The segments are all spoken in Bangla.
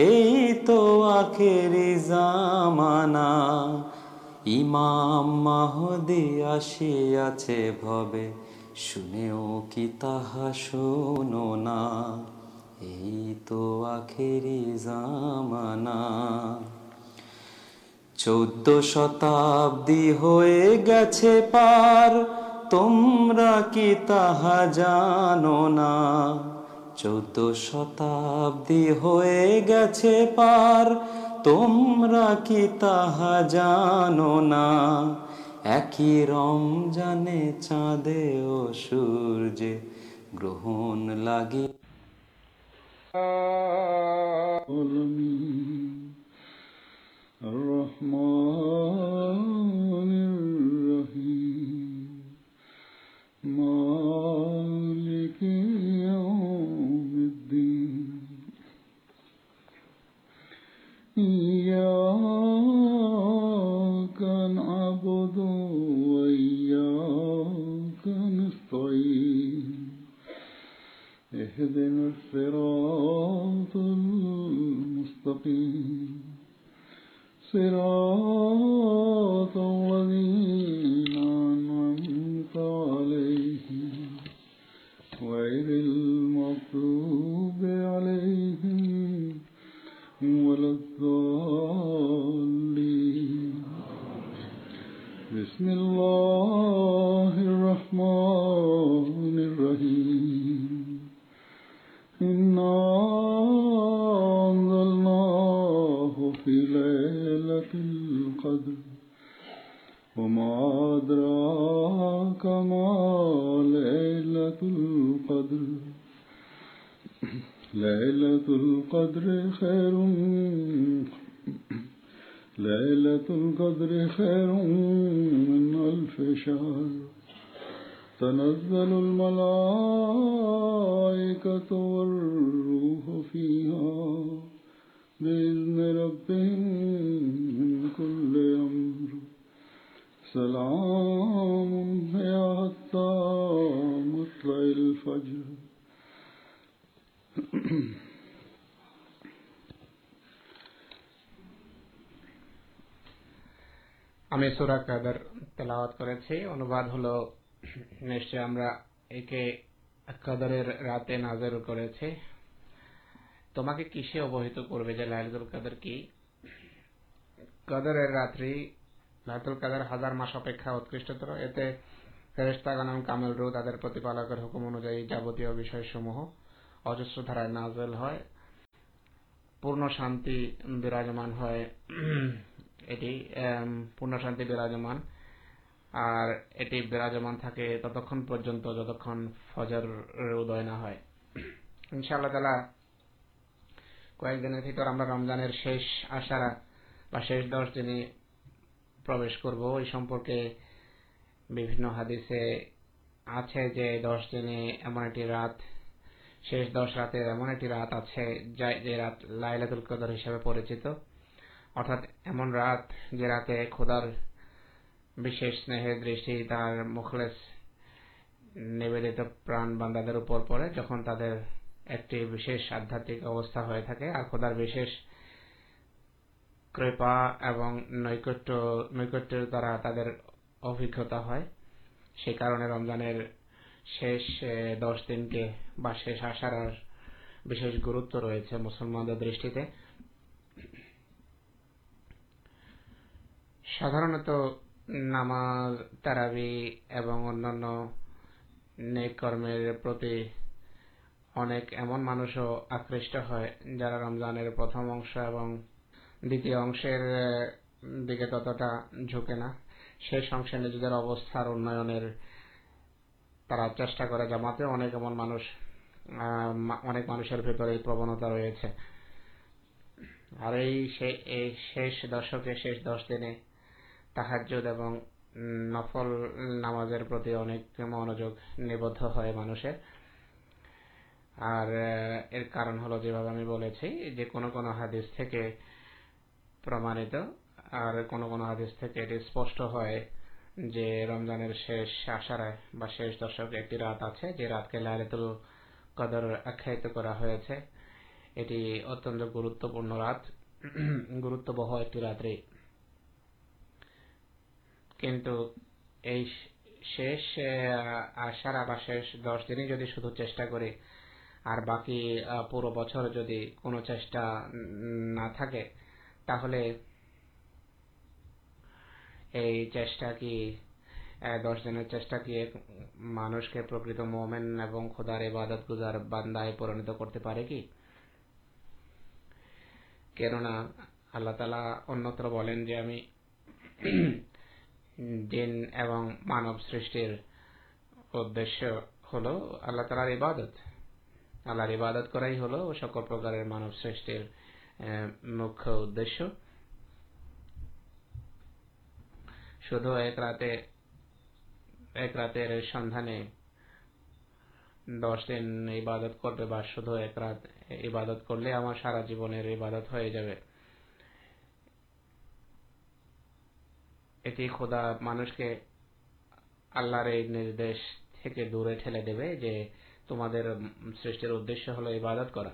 এই তো আখেরি জামানা, ইমাম মাহদি আসিয়াছে ভবে, শুনেও কি তাহা শোনো না? এই তো আখেরি জামানা। চৌদ্দ শতাব্দী হয়ে গেছে পার, তোমরা কি তাহা জানো না? চৌদ্দ শতাব্দী হয়ে গেছে পার। তোমরা কি তাহা জানো না? একই রমজানে চাঁদে ও সূর্যে গ্রহণ লাগে। রহমান মালিক 你有 সুরা কাদার তেলাওয়াত করেছি। অনুবাদ হলো নিশ্চয় আমরা একে কাদারের রাতে নাজের করেছি। তোমাকে কিসে অবহিত করবে যে লাইলাতুল কাদের কি? কাদারের রাত্রি লাইলাতুল কাদের হাজার মাস অপেক্ষা উৎকৃষ্টতর। এতে ফেরেস্তাগানাম কামেল রু তাদের প্রতিপালকের হুকুম অনুযায়ী যাবতীয় বিষয়সমূহ অজস্র ধারায় নাজেল হয়। পূর্ণ শান্তি বিরাজমান হয়। এটি পূর্ণ শান্তি বিরাজমান। আর এটি বিরাজমান থাকে ততক্ষণ পর্যন্ত, যতক্ষণ ফজর উদয় না হয়। ইনশাআল্লাহ তালা কয়েকদিনের ভিতর আমরা রমজানের শেষ আশারা বা শেষ দশ দিনে প্রবেশ করব। এই সম্পর্কে বিভিন্ন হাদিসে আছে যে দশ দিনে এমন একটি রাত, শেষ দশ রাতের এমন একটি রাত আছে যে রাত লাইলাতুল কদর হিসেবে পরিচিত। অর্থাৎ এমন রাত যে রাতে খোদার বিশেষ স্নেহের দৃষ্টি তার মুখলেস নিবেদিত প্রাণ বান্দাদের উপর পড়ে, যখন তাদের একটি বিশেষ আধ্যাত্মিক অবস্থা হয়ে থাকে আর খোদার বিশেষ কৃপা এবং নৈকট্য, নৈকট্যের দ্বারা তাদের অভিজ্ঞতা হয়। সে কারণে রমজানের শেষ দশ দিনকে বা শেষ আসার বিশেষ গুরুত্ব রয়েছে মুসলমানদের দৃষ্টিতে। সাধারণত নামাজ, তারাবি এবং অন্যান্য কর্মের প্রতি অনেক এমন মানুষও আকৃষ্ট হয় যারা রমজানের প্রথম অংশ এবং দ্বিতীয় অংশের দিকে ততটা ঝুঁকে না। শেষ অংশে নিজেদের অবস্থার উন্নয়নের তারা চেষ্টা করে। জামাতে অনেক এমন মানুষ অনেক মানুষের ভেতরে প্রবণতা রয়েছে। আর এই শেষ দশকে, শেষ দশ দিনে তাহাজ্জুদ এবং নফল নামাজের প্রতি অনেক মনোযোগ নিবদ্ধ হয় মানুষের। আর এর কারণ হলো যেভাবে আমি বলেছি, যে কোন কোন হাদিস থেকে প্রমাণিত, আর কোন কোন হাদিস থেকে এটি স্পষ্ট হয় যে রমজানের শেষ আশারায় বা শেষ দশকে একটি রাত আছে, যে রাতকে লাইলাতুল কদর আখ্যায়িত করা হয়েছে। এটি অত্যন্ত গুরুত্বপূর্ণ রাত। গুরুত্ববহ একটি রাত্রি। কিন্তু এই শেষ আশারা বা শেষ দশ দিনই যদি শুধু চেষ্টা করি, আর বাকি পুরো বছর যদি কোনো চেষ্টা না থাকে, তাহলে এই চেষ্টা কি দশ দিনের চেষ্টা কি মানুষকে প্রকৃত মোমেন এবং খোদার ইবাদত গুজার বান্দায় পরিণত করতে পারে কি? কেননা আল্লাহ তালা অন্যত্র বলেন যে আমি জিন এবং মানব সৃষ্টির উদ্দেশ্য হলো আল্লাহ তালার ইবাদত। আল্লাহর ইবাদত করাই হলো সকল প্রকারের মানব সৃষ্টির মুখ্য উদ্দেশ্য। শুধু এক রাতে, এক রাতের সন্ধানে দশ দিন ইবাদত করবে বা শুধু এক রাত ইবাদত করলে আমার সারা জীবনের ইবাদত হয়ে যাবে। এটি খোদা মানুষকে আল্লাহর এই নির্দেশ থেকে দূরে ঠেলে দেবে যে তোমাদের সৃষ্টির উদ্দেশ্য হলো ইবাদত করা।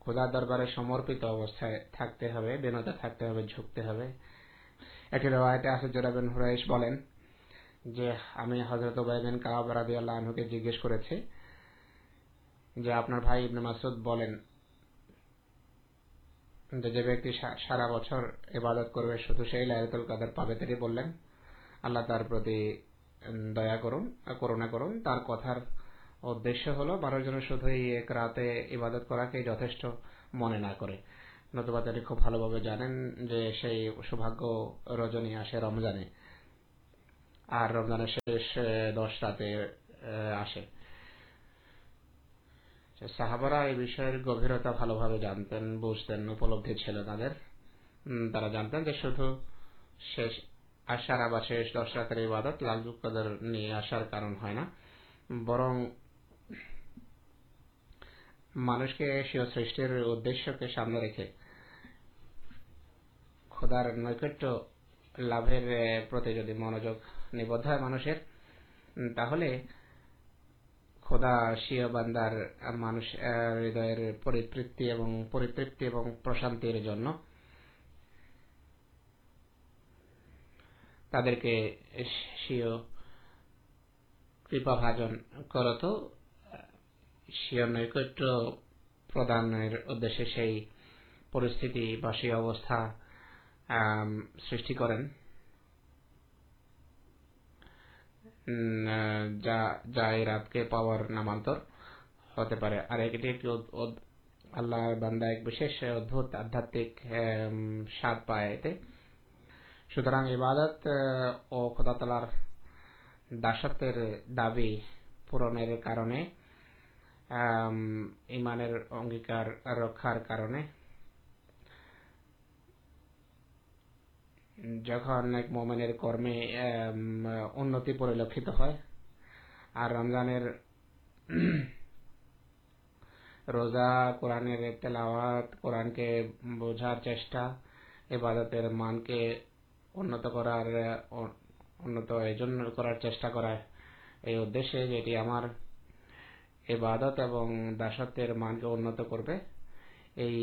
খোদার দরবারে সমর্পিত অবস্থায় থাকতে হবে, বিনতা থাকতে হবে, ঝুঁকতে হবে। একটি রেওয়ায়তে আছে জোরাবেন হুরাইশ বলেন যে, আমি হজরত ওবায়দিন কাব রাদি আল্লাহ জিজ্ঞেস করেছি যে, আপনার ভাই ইবনে মাসুদ বলেন যে ব্যক্তি সারা বছর ইবাদত করবে, শুধু সেই লাইলাতুল কাদের পাবে তিনি বললেন। আল্লাহ তার প্রতি দয়া করুন করুণা করুন। তার কথার উদ্দেশ্য হলো, মানুষ যেন শুধু এই এক রাতে ইবাদত করাকে যথেষ্ট মনে না করে। নতুবা তিনি খুব ভালোভাবে জানেন যে সেই সৌভাগ্য রজনী আসে রমজানে। আর রমজানের শেষ দশ রাতে আসে। সাহাবারা এই বিষয়ের গভীরতা ভালোভাবে জানতেন, বুঝতেন, উপলব্ধি ছিল তাদের। তারা জানতেন যে শুধু শেষ আসার আবার শেষ দশ রাতের ইবাদত কদর নিয়ে আসার কারণ হয় না, বরং মানুষকে স্বীয় সৃষ্টির উদ্দেশ্যকে সামনে রেখে খোদার নৈকট্য লাভের প্রতি যদি মনোযোগ নিবদ্ধ হয় মানুষের তাহলে খোদা স্বীয় বান্দার মানুষ হৃদয়ের পরিতৃপ্তি এবং পরিতৃপ্তি এবং প্রশান্তির জন্য তাদেরকে স্বীয় কৃপাভাজন করত স্বীয় নৈকট্য প্রদানের উদ্দেশ্যে সেই পরিস্থিতি বা সেই অবস্থা সৃষ্টি করেন। যা যা এই রাতকে পাওয়ার নামান্তর হতে পারে। আর এটি একটি আল্লাহ বান্দা এক বিশেষ অদ্ভুত আধ্যাত্মিক স্বাদ পায় এতে। সুতরাং ইবাদত ও খোদাতলার দাসত্বের দাবি পূরণের কারণে ইমানের অঙ্গীকার রক্ষার কারণে যখন এক মোমেনের কর্মে উন্নতি পরিলক্ষিত হয়, আর রমজানের রোজা, কোরআনের তেলাওয়াত, কোরআনকে বোঝার চেষ্টা ইবাদতের মানকে উন্নত করার উন্নত এই জন্য করার চেষ্টা করা এই উদ্দেশ্যে যেটি আমার ইবাদত এবং দাসত্বের মানকে উন্নত করবে, এই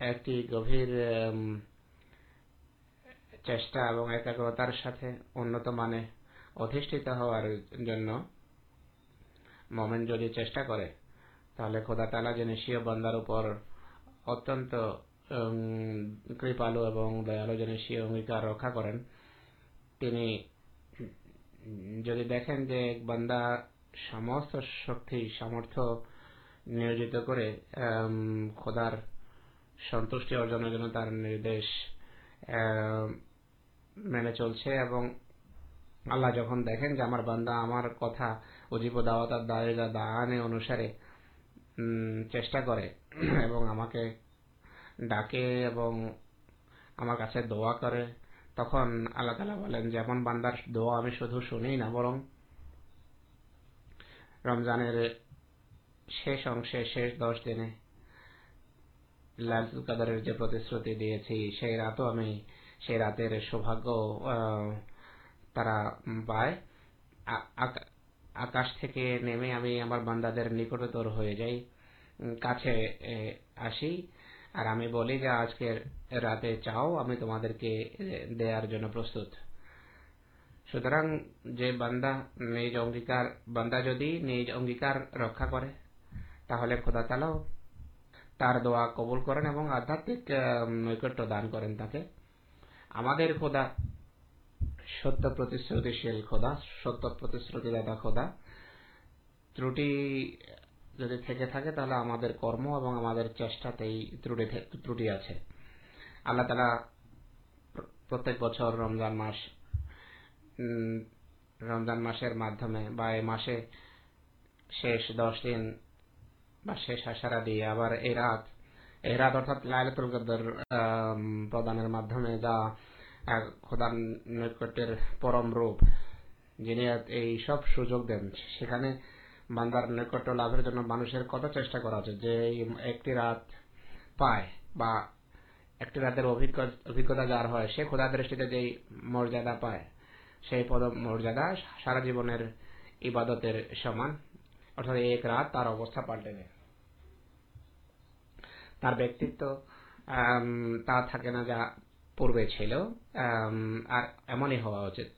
একটি গভীর চেষ্টা এবং একাগ্রতার সাথে উন্নত মানে অধিষ্ঠিত হওয়ার জন্য মোমেন যদি চেষ্টা করে, তাহলে খোদা তালা নিশীয় বান্দার উপর অত্যন্ত কৃপালু এবং দয়ালু যিনি সে অঙ্গীকার রক্ষা করেন, তিনি যদি দেখেন যে এক বান্দা সমস্ত শক্তি, সামর্থ্য নিয়োজিত করে খোদার সন্তুষ্টি অর্জনের জন্য তার নির্দেশ মেনে চলছে এবং আল্লাহ যখন দেখেন যে আমার বান্দা আমার কথা অজীব দাওয়াতার দায়েরা দাহানে অনুসারে চেষ্টা করে এবং আমাকে ডাকে এবং আমার কাছে দোয়া করে, তখন আল্লাহ তালা বলেন যেমন বান্দার দোয়া আমি শুধু শুনি না, বরং রমজানের শেষ অংশে, শেষ দশ দিনে লালতুল কাদারের যে প্রতিশ্রুতি দিয়েছি, সেই রাতও আমি সেই রাতের সৌভাগ্য তারা পায়। আকা- আকাশ থেকে নেমে আমি আমার বান্দাদের নিকটতর হয়ে যাই কাছে আসি। আর আমি বলি যে আজকের রাতে চাও, আমি তোমাদেরকে দেওয়ার জন্য প্রস্তুত। সুতরাং যে বান্দা নিজ অঙ্গীকার, বান্দা যদি নিজ অঙ্গীকার রক্ষা করে, তাহলে খোদা তালাও তার দোয়া কবুল করেন এবং আধ্যাত্মিক নৈকট্য দান করেন তাকে। আমাদের খোদা, সত্য প্রতিশ্রুতিশীল খোদা, সত্য প্রতিশ্রুতিদাতা খোদা। ত্রুটি যদি থেকে থাকে তাহলে আমাদের কর্ম এবং আমাদের চেষ্টাতেই ত্রুটি ত্রুটি আছে। আল্লাহ তালা প্রত্যেক বছর রমজান মাস রমজান মাসের মাধ্যমে বা এই মাসে শেষ দশ দিন বা শেষ আশারা দিয়ে আবার এই রাত এই রাত অর্থাৎ লাইলাতুল কদর প্রদানের মাধ্যমে যা খোদার নৈকট্যের পরম রূপ, যিনি এই সব সুযোগ দেন, সেখানে বান্দার নৈকট্য লাভের জন্য মানুষের কত চেষ্টা করা উচিত যে একটি রাত পায় বা একটি রাতের অভিজ্ঞ- অভিজ্ঞতা যার হয়, সে খোদা দৃষ্টিতে যেই মর্যাদা পায়, সেই পদ মর্যাদা সারা জীবনের ইবাদতের সমান। অর্থাৎ এক রাত তার অবস্থা পাল্টে দেয়। তার ব্যক্তিত্ব তা থাকে না যা পূর্বে ছিল আর এমনই হওয়া উচিত।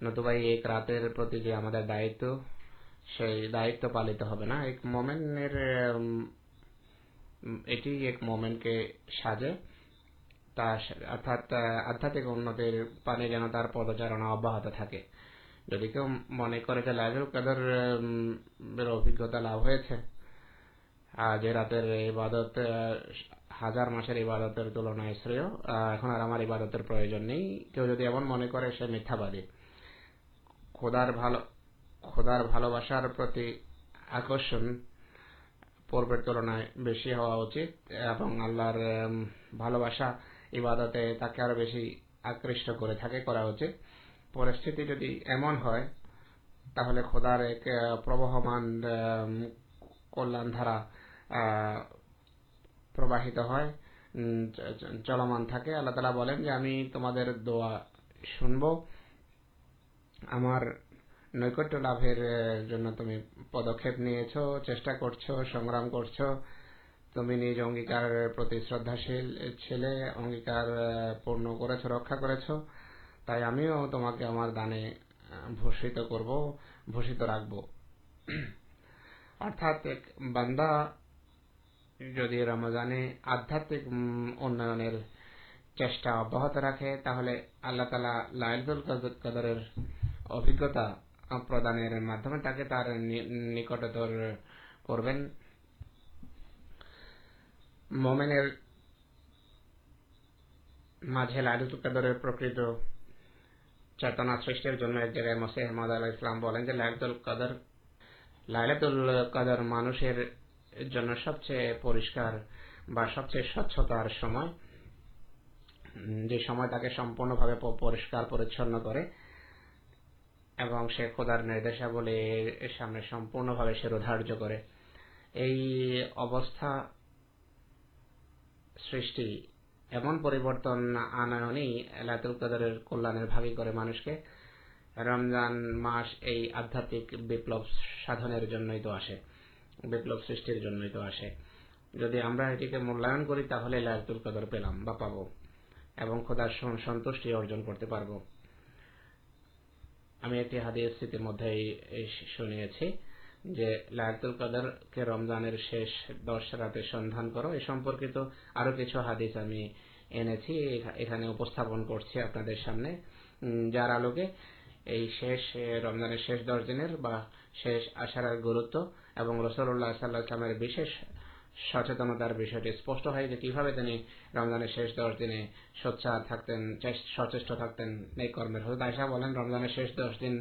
নতুবা এক রাতের প্রতি যে আমাদের দায়িত্ব, সেই দায়িত্ব পালিত হবে না। এক মোমেন্টের এটি এক মোমেন্টকে সাজে। তা অর্থাৎ আধ্যাত্মিক উন্নতির পানে যেন তার পদচারণা অব্যাহত থাকে। যদি কেউ মনে করে যে লাইলুল কাদের অভিজ্ঞতা লাভ হয়েছে যে রাতের ইবাদত হাজার মাসের ইবাদতের তুলনায় শ্রেয়। এখন আর আমার ইবাদতের প্রয়োজন নেই। কেউ যদি এমন মনে করে, সে মিথ্যাবাদী। খোদার ভালো, খোদার ভালোবাসার প্রতি আকর্ষণ পূর্বের তুলনায় বেশি হওয়া উচিত এবং আল্লাহর ভালোবাসা ইবাদতে তাকে আরও বেশি আকৃষ্ট করে থাকে, করা উচিত। পরিস্থিতি যদি এমন হয়, তাহলে খোদার এক প্রবহমান কল্যাণ ধারা প্রবাহিত হয়। চলমান থাকে। আল্লাহ তালা বলেন যে, আমি তোমাদের দোয়া শুনব। আমার নৈকট্য লাভের জন্য তুমি পদক্ষেপ নিয়েছো, চেষ্টা করছ, সংগ্রাম করছ। তুমি নিজ অঙ্গীকারের প্রতি শ্রদ্ধাশীল ছেলে, অঙ্গীকার পূর্ণ করেছ, রক্ষা করেছ। তাই আমিও তোমাকে আমার দানে ভূষিত করব, ভূষিত রাখব। অর্থাৎ বান্দা যদি রমজানে আধ্যাত্মিক উন্নয়নের চেষ্টা অব্যাহত রাখে, তাহলে আল্লাহ তালা লাইলুল কদরের অভিজ্ঞতা প্রদানের মাধ্যমে তাকে তার নিকটতর করবেন। মোমেনের মাঝে লাইলুল কদরের প্রকৃত চেতনা সৃষ্টির জন্য এক জায়গায় মসিহ আহমদ আলাহ ইসলাম বলেন যে, লাইলাতুল কদর লাইলাতুল কদর মানুষের জন্য সবচেয়ে পরিষ্কার বা সবচেয়ে স্বচ্ছতার সময় যে সময় তাকে সম্পূর্ণভাবে পরিষ্কার, পরিচ্ছন্ন করে এবং সে খোদার নির্দেশাবলী এর সামনে সম্পূর্ণভাবে শিরোধার্য করে। এই অবস্থা সৃষ্টি এমন পরিবর্তন আনয়নই লাইলাতুল কদরের কল্যাণের ভাগী করে মানুষকে। রমজান মাস এই আধ্যাত্মিক বিপ্লব সাধনের জন্যই তো আসে। বিপ্লব সৃষ্টির জন্যই তো আসে। যদি আমরা এটিকে মূল্যায়ন করি, তাহলে লাইলাতুল কদর পেলাম বা পাবো এবং খোদার সন্তুষ্টি অর্জন করতে পারব। আমি একটি হাদিস ইতিমধ্যেই এই শুনিয়েছি যে লায়াতুল কদরকে রমজানের শেষ দশ রাতে সন্ধান করো। এ সম্পর্কিত আরও কিছু হাদিস আমি এনেছি এখানে উপস্থাপন করছি আপনাদের সামনে। যার আলোকে এই শেষ রমজানের শেষ দশ দিনের বা শেষ আশারার গুরুত্ব এবং রসুল্লাহ সাল্লাহ ইসলামের বিশেষ সচেতনতার বিষয়টি স্পষ্ট হয় যে কীভাবে তিনি রমজানের শেষ দশ দিনে সোচ্চার থাকতেন সচেষ্ট থাকতেন। এই কর্মের হজরত আয়সা বলেন, রমজানের শেষ দশ দিন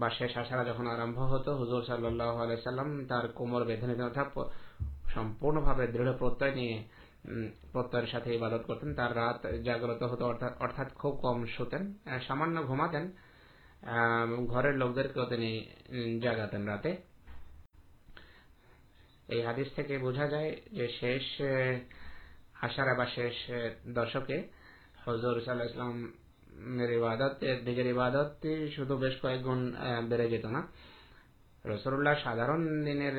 বা শেষ আশারা যখন আরম্ভ হতো, হুজুর সাল্লাহ আলাইসাল্লাম তার কোমর বেঁধে নিতেন অর্থাৎ সম্পূর্ণভাবে দৃঢ় প্রত্যয় নিয়ে প্রত্যয়ের সাথে ইবাদত করতেন। তার রাত জাগ্রত হতো, অর্থাৎ খুব কম শুতেন সামান্য ঘুমাতেন। ঘরের লোকদেরকেও তিনি জাগাতেন রাতে। এই হাদিস থেকে বোঝা যায় যে শেষ আশারা বা শেষ দশকে হজর সাল্লাহ ইবাদত নিজের ইবাদত শুধু বেশ কয়েক গুণ বেড়ে যেত না। রসুল্লাহ সাধারণ দিনের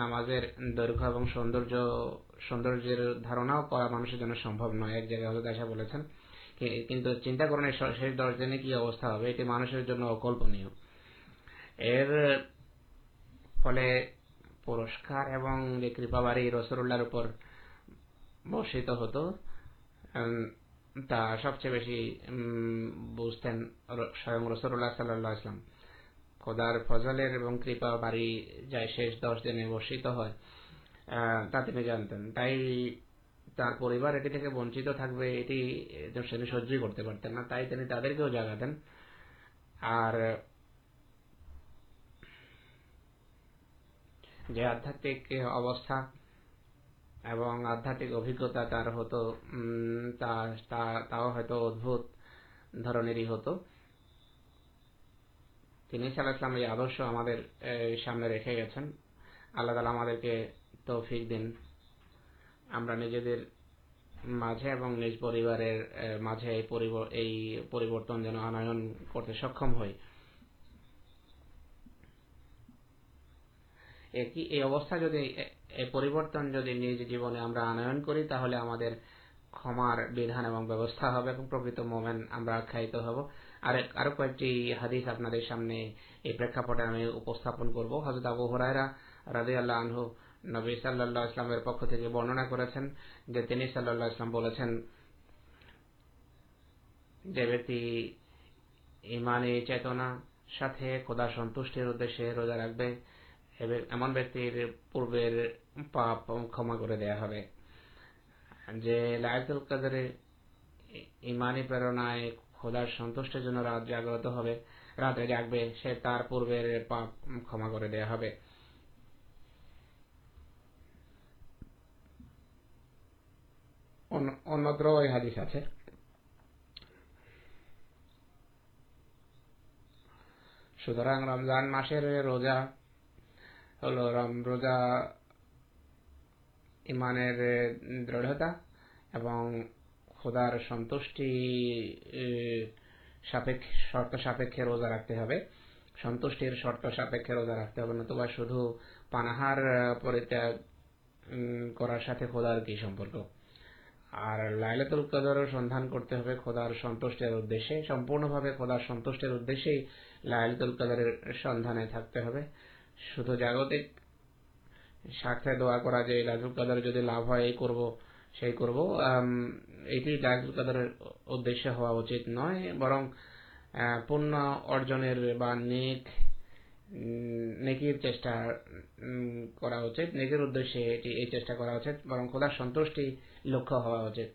নামাজের দৈর্ঘ্য এবং সৌন্দর্য, সৌন্দর্যের ধারণাও করা মানুষের জন্য সম্ভব নয়, এক জায়গায় হজরত বলেছেন। কিন্তু চিন্তা করুন শেষ দশ দিনে কি অবস্থা হবে? এটি মানুষের জন্য অকল্পনীয়। এর ফলে পুরস্কার এবং কৃপাবাড়ি রসুল্লাহর উপর বর্ষিত হতো। তা সবচেয়ে বেশি বুঝতেন স্বয়ং রসুল্লাহ সাল্লাহ ইসলাম খোদার ফজলের এবং কৃপা বাড়ি যায় শেষ দশ দিনে বর্ষিত হয়। তা তিনি জানতেন। তাই তার পরিবার এটি থেকে বঞ্চিত থাকবে, এটি তিনি সহ্যই করতে পারতেন না। তাই তিনি তাদেরকেও জাগাতেন। আর যে আধ্যাত্মিক অবস্থা এবং আধ্যাত্মিক অভিজ্ঞতা তার হতো তাও হয়তো অদ্ভুত ধরনেরই হতো। তিনি সাল্লাহাম এই আদর্শ আমাদের সামনে রেখে গেছেন। আল্লাহ তালা আমাদেরকে তৌফিক দিন। আমরা নিজেদের মাঝে এবং নিজ পরিবারের মাঝে এই পরিবর্তন যেন আনয়ন করতে সক্ষম হই। একই এই অবস্থা যদি পরিবর্তন যদি নিজ জীবনে আমরা আনয়ন করি, তাহলে আমাদের ক্ষমার বিধান এবং ব্যবস্থা হবে এবং প্রকৃত মোমেন আমরা আখ্যায়িত হব। আর আরও কয়েকটি হাদিস আপনাদের সামনে এই প্রেক্ষাপটে আমি উপস্থাপন করব। হজরত আবু হরাইরা রাজি আল্লাহ আনহু নবী সাল্লাহ ইসলামের পক্ষ থেকে বর্ণনা করেছেন যে তিনি সাল্লাহ ইসলাম বলেছেন, যে ব্যক্তি ইমানে চেতনা সাথে খোদা সন্তুষ্টির উদ্দেশ্যে রোজা রাখবে এমন ব্যক্তির পূর্বের পাপ ক্ষমা করে দেয়া হবে। যে লায়তুল কাদরে ইমানি প্রেরণায় খোদার সন্তুষ্টের জন্য রাত জাগ্রত হবে, রাতে জাগবে, সে তার পূর্বের পাপ ক্ষমা করে দেয়া হবে। অন্য- অন্যত্র ওই হাদিস আছে। সুতরাং রমজান মাসের রোজা রম- রোজা ইমানের দৃঢ়তা এবং খোদার সন্তুষ্টি সাপেক্ষে শর্ত সাপেক্ষে রোজা রাখতে হবে সন্তুষ্টির শর্ত সাপেক্ষে রোজা রাখতে হবে নতুবা শুধু পানাহার পরিত্যাগ করার সাথে খোদার কি সম্পর্ক? আর লাইলাতুল কদরের সন্ধান করতে হবে খোদার সন্তুষ্টের উদ্দেশ্যে। সম্পূর্ণভাবে খোদার সন্তুষ্টের উদ্দেশ্যেই লাইলাতুল কদরের সন্ধানে থাকতে হবে। শুধু জাগতিক স্বার্থে দোয়া করা যে লাইলাতুল কদর যদি লাভ হয়, এই করব, সেই করব এটি লাইলাতুল কদরের উদ্দেশ্য হওয়া উচিত নয়, বরং পূর্ণ অর্জনের বা নেক নেকির চেষ্টা করা উচিত, নেকির উদ্দেশ্যে এটি, এই চেষ্টা করা উচিত, বরং খোদার সন্তুষ্টি লক্ষ্য হওয়া উচিত।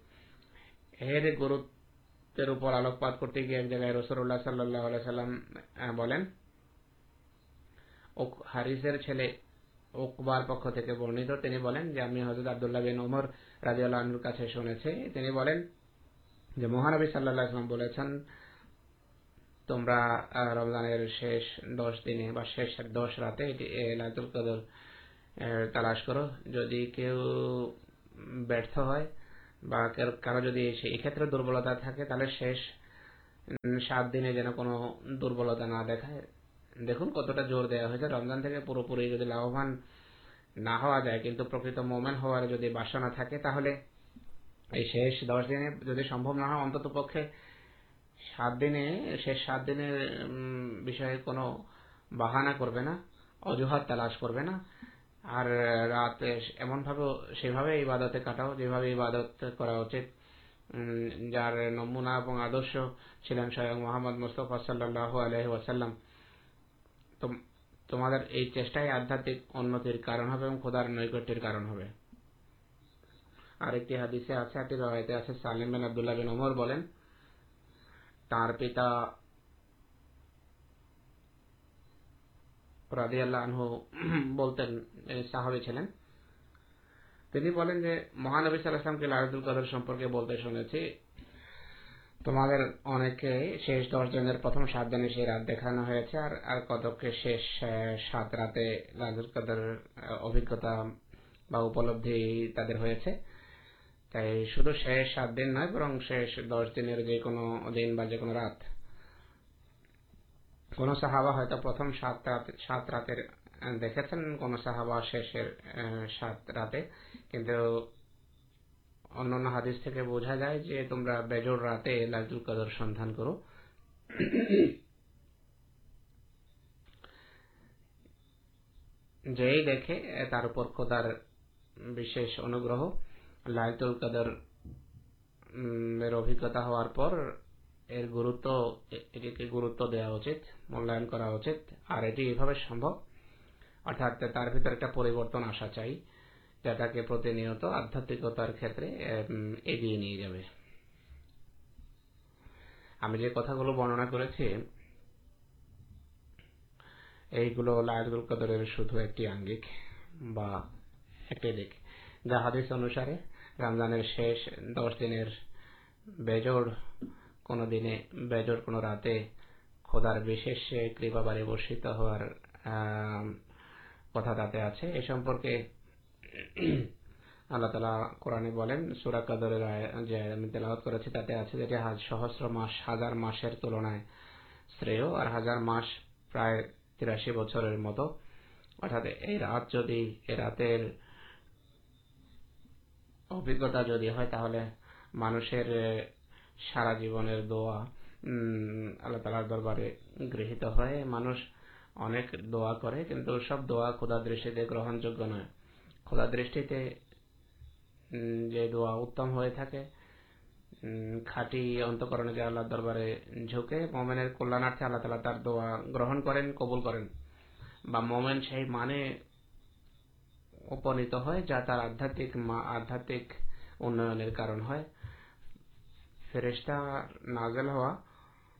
এর গুরুত্বের উপর আলোকপাত করতে গিয়ে এক জায়গায় রসুল্লাহ সাল্লাহ সাল্লাম বলেন হারিসের ছেলে ওকবার পক্ষ থেকে বর্ণিত। তিনি বলেন যে, আমি হজরত আবদুল্লাহ বিন ওমর রাজিউল্লাহ আনহুর কাছে শুনেছি। তিনি বলেন যে, মহানবী সাল্লাহ ইসলাম বলেছেন, তোমরা রমজানের শেষ দশ দিনে বা শেষ দশ রাতে লাইলাতুল কদর তালাশ করো। যদি কেউ ব্যর্থ হয় বা কারও যদি সেই ক্ষেত্রে দুর্বলতা থাকে, তাহলে শেষ সাত দিনে যেন কোনো দুর্বলতা না দেখায়। দেখুন কতটা জোর দেওয়া হয়েছে। রমজান থেকে পুরোপুরি যদি লাভবান না হওয়া যায়, কিন্তু প্রকৃত মোমেন হওয়ার যদি বাসনা থাকে, তাহলে এই শেষ দশ দিনে যদি সম্ভব না হয়, অন্তত পক্ষে সাত দিনে, শেষ সাত দিনের বিষয়ে কোনো বাহানা করবে না, অজুহাত তালাশ করবে না। আর রাত এমনভাবে সেভাবে ইবাদতে কাটাও, যেভাবে ইবাদত করা উচিত। যার নমুনা এবং আদর্শ ছিলেন স্বয়ং মোহাম্মদ মুস্তফা সাল্লাহ আলহি ওয়াসাল্লাম। তোমাদের এই চেষ্টাই আধ্যাত্মিক উন্নতির কারণ হবে এবং খোদার নৈকট্যের কারণ হবে। আরেকটি হাদিসে আছে একটি রয়েতে আছে, সালিম বিন আব্দুল্লাহ বিন ওমর বলেন, তার পিতা আনহু বলতেন সাহাবি ছিলেন, তিনি বলেন যে, মহানবী সাল্লাহামকে লাইলাতুল কদর সম্পর্কে বলতে শুনেছি তোমাদের অনেকে শেষ দশ জনের প্রথম সাত দিনে সেই রাত দেখানো হয়েছে, আর আর কতকে শেষ সাত রাতে লাইলাতুল কদর অভিজ্ঞতা বা উপলব্ধি তাদের হয়েছে। তাই শুধু শেষ সাত দিন নয়, বরং শেষ দশ দিনের যে কোনো দিন বা যে কোনো রাত। কোন সাহাবা হয়তো প্রথম সাত রাত, সাত রাতের দেখেছেন কোন সাহাবা শেষের সাত রাতে, কিন্তু অন্যান্য হাদিস থেকে বোঝা যায় যে তোমরা বেজোর রাতে লাইলাতুল কদর সন্ধান করো। যেই দেখে, তার উপর খোদার বিশেষ অনুগ্রহ। লাইলাতুল কদর এর অভিজ্ঞতা হওয়ার পর এর গুরুত্ব এটিকে গুরুত্ব দেওয়া উচিত, মূল্যায়ন করা উচিত। আর এটি এভাবে সম্ভব। অর্থাৎ তার ভিতরে একটা পরিবর্তন আসা চাই। যা তাকে প্রতিনিয়ত আধ্যাত্মিকতার ক্ষেত্রে এগিয়ে নিয়ে যাবে। আমি যে কথাগুলো বর্ণনা করেছি, এইগুলো লায়াতুল কদরের শুধু একটি আঙ্গিক বা একটি দিক। যা হাদিস অনুসারে রমজানের শেষ দশ দিনের বেজোড়, কোনো দিনে বেজোড়, কোনো রাতে খোদার বিশেষ কৃপা বাড়ি বর্ষিত হওয়ার কথা তাতে আছে। এ সম্পর্কে আল্লাহ তালা কোরআনে বলেন, সুরা কাদরের যে আমি তেলাওয়াত করেছি, তাতে আছে যেটি সহস্র মাস, হাজার মাসের তুলনায় শ্রেয়, আর হাজার মাস প্রায় তিরাশি বছরের মতো। অর্থাৎ এই রাত যদি, এই রাতের অভিজ্ঞতা যদি হয়, তাহলে মানুষের সারা জীবনের দোয়া আল্লাহ তালার দরবারে গৃহীত হয় মানুষ অনেক দোয়া করে, কিন্তু সব দোয়া খোদা দৃষ্টিতে গ্রহণযোগ্য নয়। খোদা দৃষ্টিতে যে দোয়া উত্তম হয়ে থাকে খাঁটি অন্তকরণে যে আল্লাহর দরবারে ঝুঁকে, মোমেনের কল্যাণার্থে আল্লাহ তালা তার দোয়া গ্রহণ করেন, কবুল করেন। বা মোমেন সেই মানে উপনীত হয়, যা তার আধ্যাত্মিক আধ্যাত্মিক উন্নয়নের কারণ হয়। ফেরেশতা নাজেল হওয়া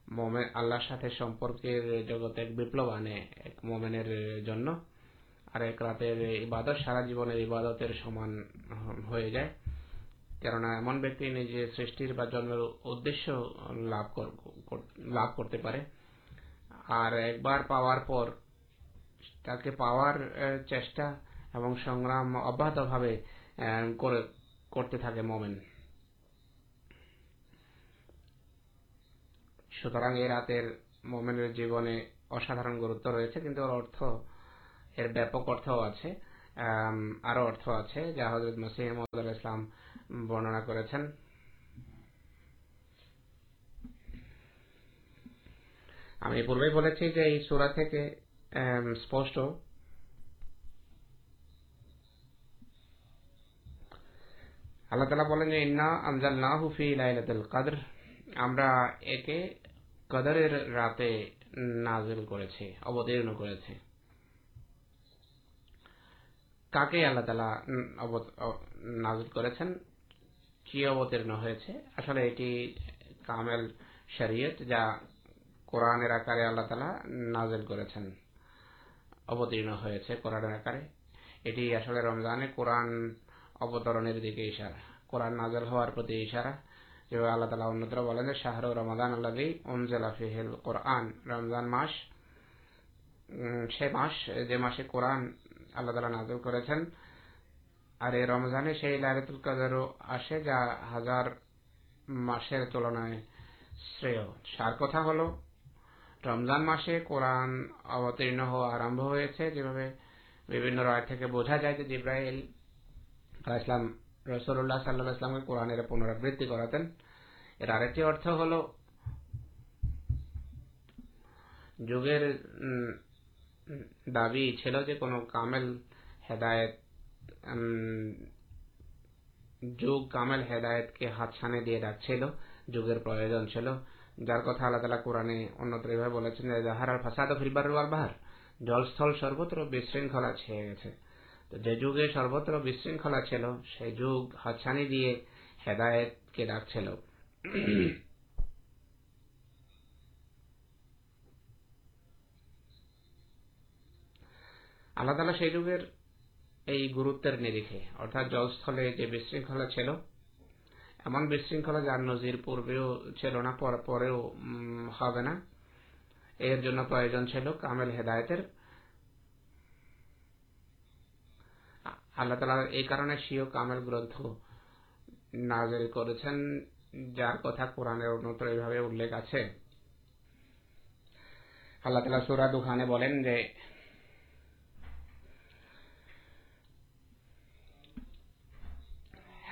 মোমেন আল্লাহর সাথে সম্পর্কের জগতে এক বিপ্লব আনে এক মোমেনের জন্য। আর এক রাতের ইবাদত, সারা জীবনের ইবাদতের সমান হয়ে যায়। কেননা এমন ব্যক্তি নিজে সৃষ্টির বা জন্মের উদ্দেশ্য লাভ লাভ করতে পারে। আর একবার পাওয়ার পর তাকে পাওয়ার চেষ্টা এবং সংগ্রাম অব্যাহতভাবে করে, করতে থাকে মোমেন। সুতরাং এই রাতের মোমেনের জীবনে অসাধারণ গুরুত্ব রয়েছে, কিন্তু ওর অর্থ এর ব্যাপক অর্থও আছে আরও অর্থ আছে, যা হজরত মসিহ ইসলাম বর্ণনা করেছেন। আমি পূর্বেই বলেছি যে এই সূরা থেকে স্পষ্ট আল্লাহ তালা বলেন যে, ইন্না আমজাল না হুফি লাইলাতুল কাদর। আমরা একে কদরের রাতে নাজিল করেছি, অবতীর্ণ করেছি। কাকে আল্লাহ তালা নাজিল করেছেন? কি অবতীর্ণ হয়েছে? আসলে এটি কামেল শরীয়ত যা কোরআনের আকারে আল্লাহ তালা নাজিল করেছেন। অবতীর্ণ হয়েছে কোরআনের আকারে। এটি আসলে রমজানে কোরআন অবতরণের দিকে ইশারা। কোরআন নাজল হওয়ার প্রতি ইশারা। যেভাবে আল্লাহ তালা অন্যত্র বলেন যে, শাহরু রমাদান আল্লাদি উনজেলা ফিহিল কোরআন। রমজান মাস সে মাস, যে মাসে কোরআন আল্লাহ তালা নাজল করেছেন। আর এই রমজানে সেই লাইলাতুল কদরও আসে যা হাজার মাসের তুলনায় শ্রেয়। সার কথা হলো, রমজান মাসে কোরআন অবতীর্ণ হওয়া আরম্ভ হয়েছে যেভাবে বিভিন্ন রায় থেকে বোঝা যায় যে জিব্রাইল ইসলাম রসুল্লাহ সাল্লাহ ইসলামকে কোরআনের পুনরাবৃত্তি করাতেন। এর আরেকটি অর্থ হলো, যুগের দাবি ছিল যে কোনো কামেল হেদায়েত যুগ কামেল হেদায়েতকে হাতছানি দিয়ে রাখছিল যুগের প্রয়োজন ছিল। যার কথা আল্লাহ তালা কোরআনে অন্যত্র এভাবে বলেছেন যে, জাহার আর ফাসাদ ওয়াল বাহার জলস্থল সর্বত্র বিশৃঙ্খলা ছেয়ে গেছে তো যে যুগে সর্বত্র বিশৃঙ্খলা ছিল, সেই যুগ হাতছানি দিয়ে হেদায়েতকে ডাকছিল। আল্লাহ তালা সেই যুগের এই গুরুত্বের নিরিখে। অর্থাৎ জলস্থলে যে বিশৃঙ্খলা ছিল, এমন বিশৃঙ্খলা যার নজির পূর্বেও ছিল না পরেও হবে না। এর জন্য প্রয়োজন ছিল কামেল হেদায়েতের। আল্লাহ তালা এই কারণে সিও কামেল গ্রন্থ নাজিল করেছেন, যার কথা কোরআনের অন্যত্র এইভাবে উল্লেখ আছে। আল্লাহ তালা সুরা দুখানে বলেন যে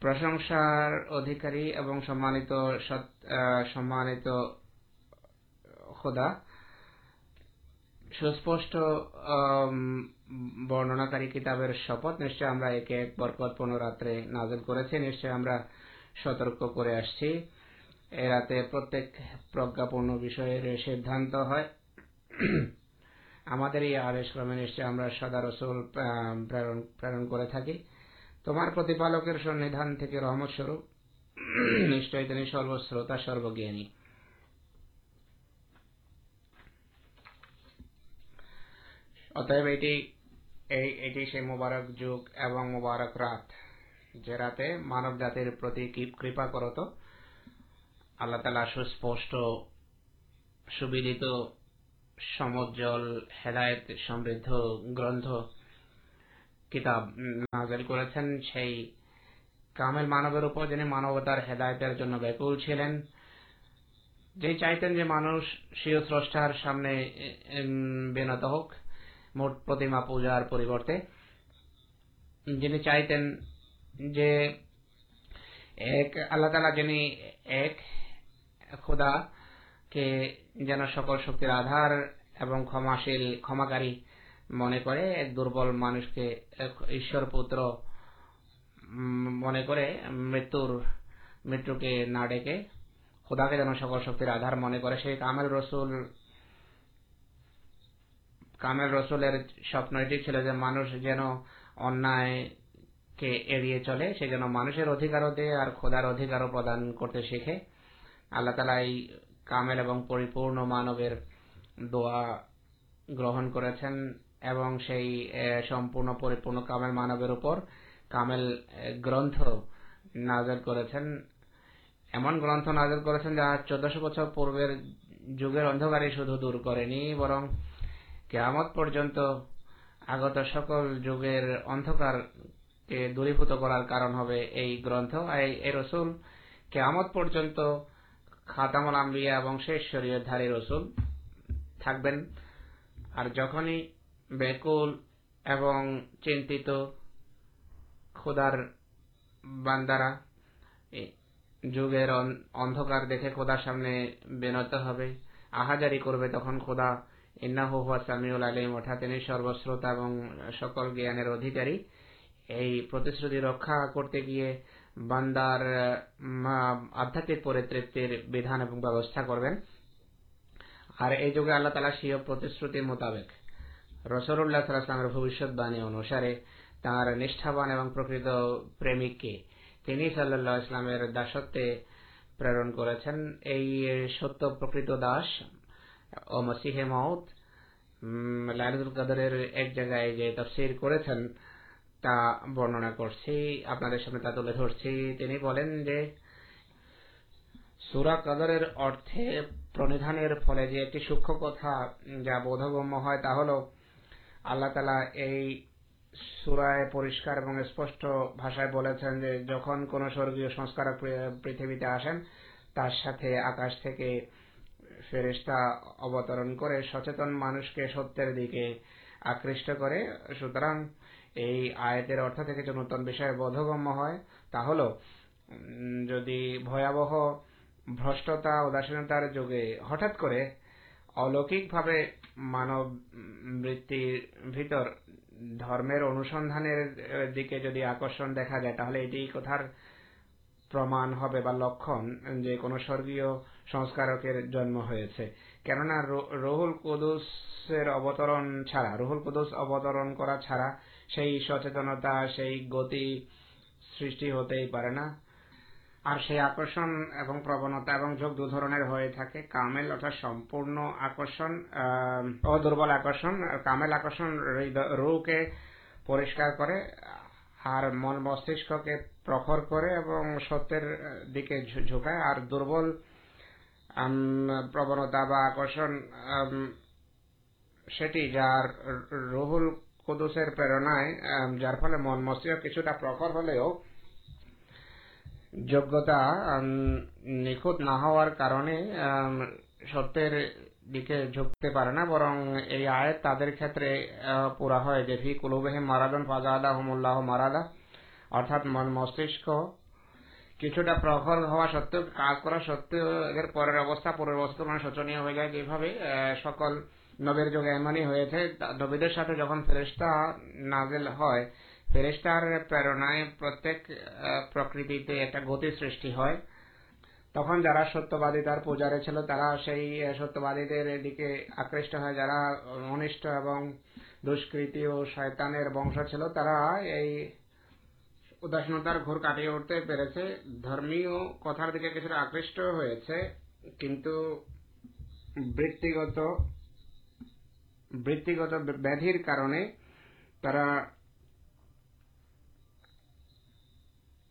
প্রশংসার অধিকারী এবং সম্মানিত সম্মানিত খোদা, সুস্পষ্ট বর্ণনাকারী কিতাবের শপথ নিশ্চয় আমরা একে এক বরকতপূর্ণ রাত্রে নাজল করেছি, নিশ্চয় আমরা সতর্ক করে আসছি। এ রাতে প্রত্যেক প্রজ্ঞাপূর্ণ বিষয়ের সিদ্ধান্ত হয়। আমাদের এই আদেশ ক্রমে নিশ্চয় আমরা সদা রসুল প্রেরণ প্রেরণ করে থাকি। তোমার প্রতিপালকের সন্নিধান থেকে রহমত স্বরূপ নিশ্চয় তিনি সর্বশ্রোতা, সর্বজ্ঞানী। অতএব এটি, এই, এটি সেই মোবারক যুগ এবং মোবারক রাত, যে রাতে মানব জাতির প্রতি কৃপা করত। আল্লাহ তালা সুস্পষ্ট, সুবিদিত সমজ্জল হেদায়েত সমৃদ্ধ গ্রন্থ কিতাব নাজেল করেছেন সেই কামেল মানবের উপর যিনি মানবতার হেদায়তের জন্য ব্যাকুল ছিলেন। যে চাইতেন যে মানুষ স্বীয় স্রষ্টার সামনে বিনত হোক, মোট প্রতিমা পূজার পরিবর্তে। যিনি চাইতেন যে এক, আল্লাহ তালা যিনি এক খুদা কে যেন সকল শক্তির আধার এবং ক্ষমাশীল, ক্ষমাকারী মনে করে এক দুর্বল মানুষকে ঈশ্বর পুত্র মনে করে মৃত্যুর, মৃত্যুকে না ডেকে খোদাকে যেন সকল শক্তির আধার মনে করে। সেই কামেল রসুল, কামেল রসুলের স্বপ্ন এটি ছিল যে মানুষ যেন অন্যায়কে এড়িয়ে চলে, সে যেন মানুষের অধিকারও দেয় আর খোদার অধিকারও প্রদান করতে শেখে। আল্লাহ তালা এই কামেল এবং পরিপূর্ণ মানবের দোয়া গ্রহণ করেছেন। এবং সেই সম্পূর্ণ পরিপূর্ণ কামেল মানবের উপর কামেল গ্রন্থ নাজল করেছেন। এমন গ্রন্থ নাজল করেছেন যা চোদ্দশো বছর পূর্বের যুগের অন্ধকারই শুধু দূর করেনি, বরং কেয়ামত পর্যন্ত আগত সকল যুগের অন্ধকারকে দূরীভূত করার কারণ হবে এই গ্রন্থ। এই- এই রসুল কেয়ামত পর্যন্ত খাতামুল আম্বিয়া এবং শেষ শরীয়তধারী রসুল থাকবেন। আর যখনই বেকুল এবং চিন্তিত খোদার বান্দারা। যুগের অন্ধকার দেখে খোদার সামনে বেনত হবে। আহাজারি করবে তখন খোদা। ইন্নাহু হুয়া সামিউল আলিম। অর্থাৎ তিনি সর্বশ্রোতা এবং সকল জ্ঞানের অধিকারী। এই প্রতিশ্রুতি রক্ষা করতে গিয়ে বান্দার আধ্যাত্মিক পরিতৃপ্তির বিধান এবং ব্যবস্থা করবেন। আর এই যুগে আল্লাহ তালা স্বীয় প্রতিশ্রুতির মোতাবেক রসরুল্লাহ সাল্লামের ভবিষ্যৎবাণী অনুসারে তার নিষ্ঠাবান এবং প্রকৃত প্রেমিককে তিনি সাল্লাহ ইসলামের দাসত্বে প্রেরণ করেছেন। এই সত্য প্রকৃত দাস ও মসিহে মাউদ লাইলাতুল কাদরের এক জায়গায় যে তফসির করেছেন তা বর্ণনা করছি, আপনাদের সামনে তা তুলে ধরছি। তিনি বলেন যে, সুরা কাদরের অর্থে প্রণিধানের ফলে যে একটি সূক্ষ্ম কথা যা বোধগম্য হয় তা হল আল্লাহ তালা এই সুরায় পরিষ্কার এবং স্পষ্ট ভাষায় বলেছেন যে যখন কোন স্বর্গীয় সংস্কারক পৃথিবীতে আসেন, তার সাথে আকাশ থেকে ফেরেশতা অবতরণ করে সচেতন মানুষকে সত্যের দিকে আকৃষ্ট করে। সুতরাং এই আয়াতের অর্থ থেকে যে নতুন বিষয়ে বোধগম্য হয় তা হল যদি ভয়াবহ ভ্রষ্টতা, উদাসীনতার যুগে হঠাৎ করে অলৌকিকভাবে মানব বৃত্তির ভিতর ধর্মের অনুসন্ধানের দিকে যদি আকর্ষণ দেখা যায়, তাহলে এটি কথার প্রমাণ হবে বা লক্ষণ যে কোন স্বর্গীয় সংস্কারকের জন্ম হয়েছে। কেননা রুহুল কুদুসের অবতরণ ছাড়া, রুহুল কুদুস অবতরণ করা ছাড়া সেই সচেতনতা, সেই গতি সৃষ্টি হতেই পারে না। আর সেই আকর্ষণ এবং প্রবণতা এবং যোগ দু ধরনের হয়ে থাকে। কামেল অর্থাৎ সম্পূর্ণ আকর্ষণ ও দুর্বল আকর্ষণ। কামেল আকর্ষণ রুহকে পরিষ্কার করে, আর মন মস্তিষ্ককে প্রখর করে এবং সত্যের দিকে ঝুঁকায়। আর দুর্বল প্রবণতা বা আকর্ষণ সেটি যার রুহুল কুদুসের প্রেরণায় যার ফলে মন মস্তিষ্ক কিছুটা প্রখর হলেও যোগ্যতা নিখুঁত না হওয়ার কারণে সত্যের দিকে ঝুঁকতে পারে না, বরং এই আয়াত তাদের ক্ষেত্রে পুরা হয়। যে ফি কুলুবেহে মারাদন ফাজাদা হুমুল্লাহ মারাদা, অর্থাৎ মস্তিষ্ক কিছুটা প্রখর হওয়া সত্ত্বেও, কাজ করা সত্ত্বেও এদের পরের অবস্থা পরের অবস্থা মানে শোচনীয় হয়ে যায় যেভাবে সকল নবীর যুগে এমনই হয়েছে। নবীদের সাথে যখন ফেরেশতা নাজেল হয় ফেরেশতার প্রেরণায় প্রত্যেক প্রকৃতিতে একটা গতি সৃষ্টি হয়। তখন যারা সত্যবাদী তার পূজারে ছিল, তারা সেই সত্যবাদীদের দিকে আকৃষ্ট হয়। যারা অনিষ্ট এবং দুষ্কৃতি ও শয়তানের বংশ ছিল, তারা এই উদাসীনতার ঘোর কাটিয়ে উঠতে পেরেছে। ধর্মীয় কথার দিকে কিছুটা আকৃষ্ট হয়েছে, কিন্তু বৃত্তিগত বৃত্তিগত ব্যাধির কারণে তারা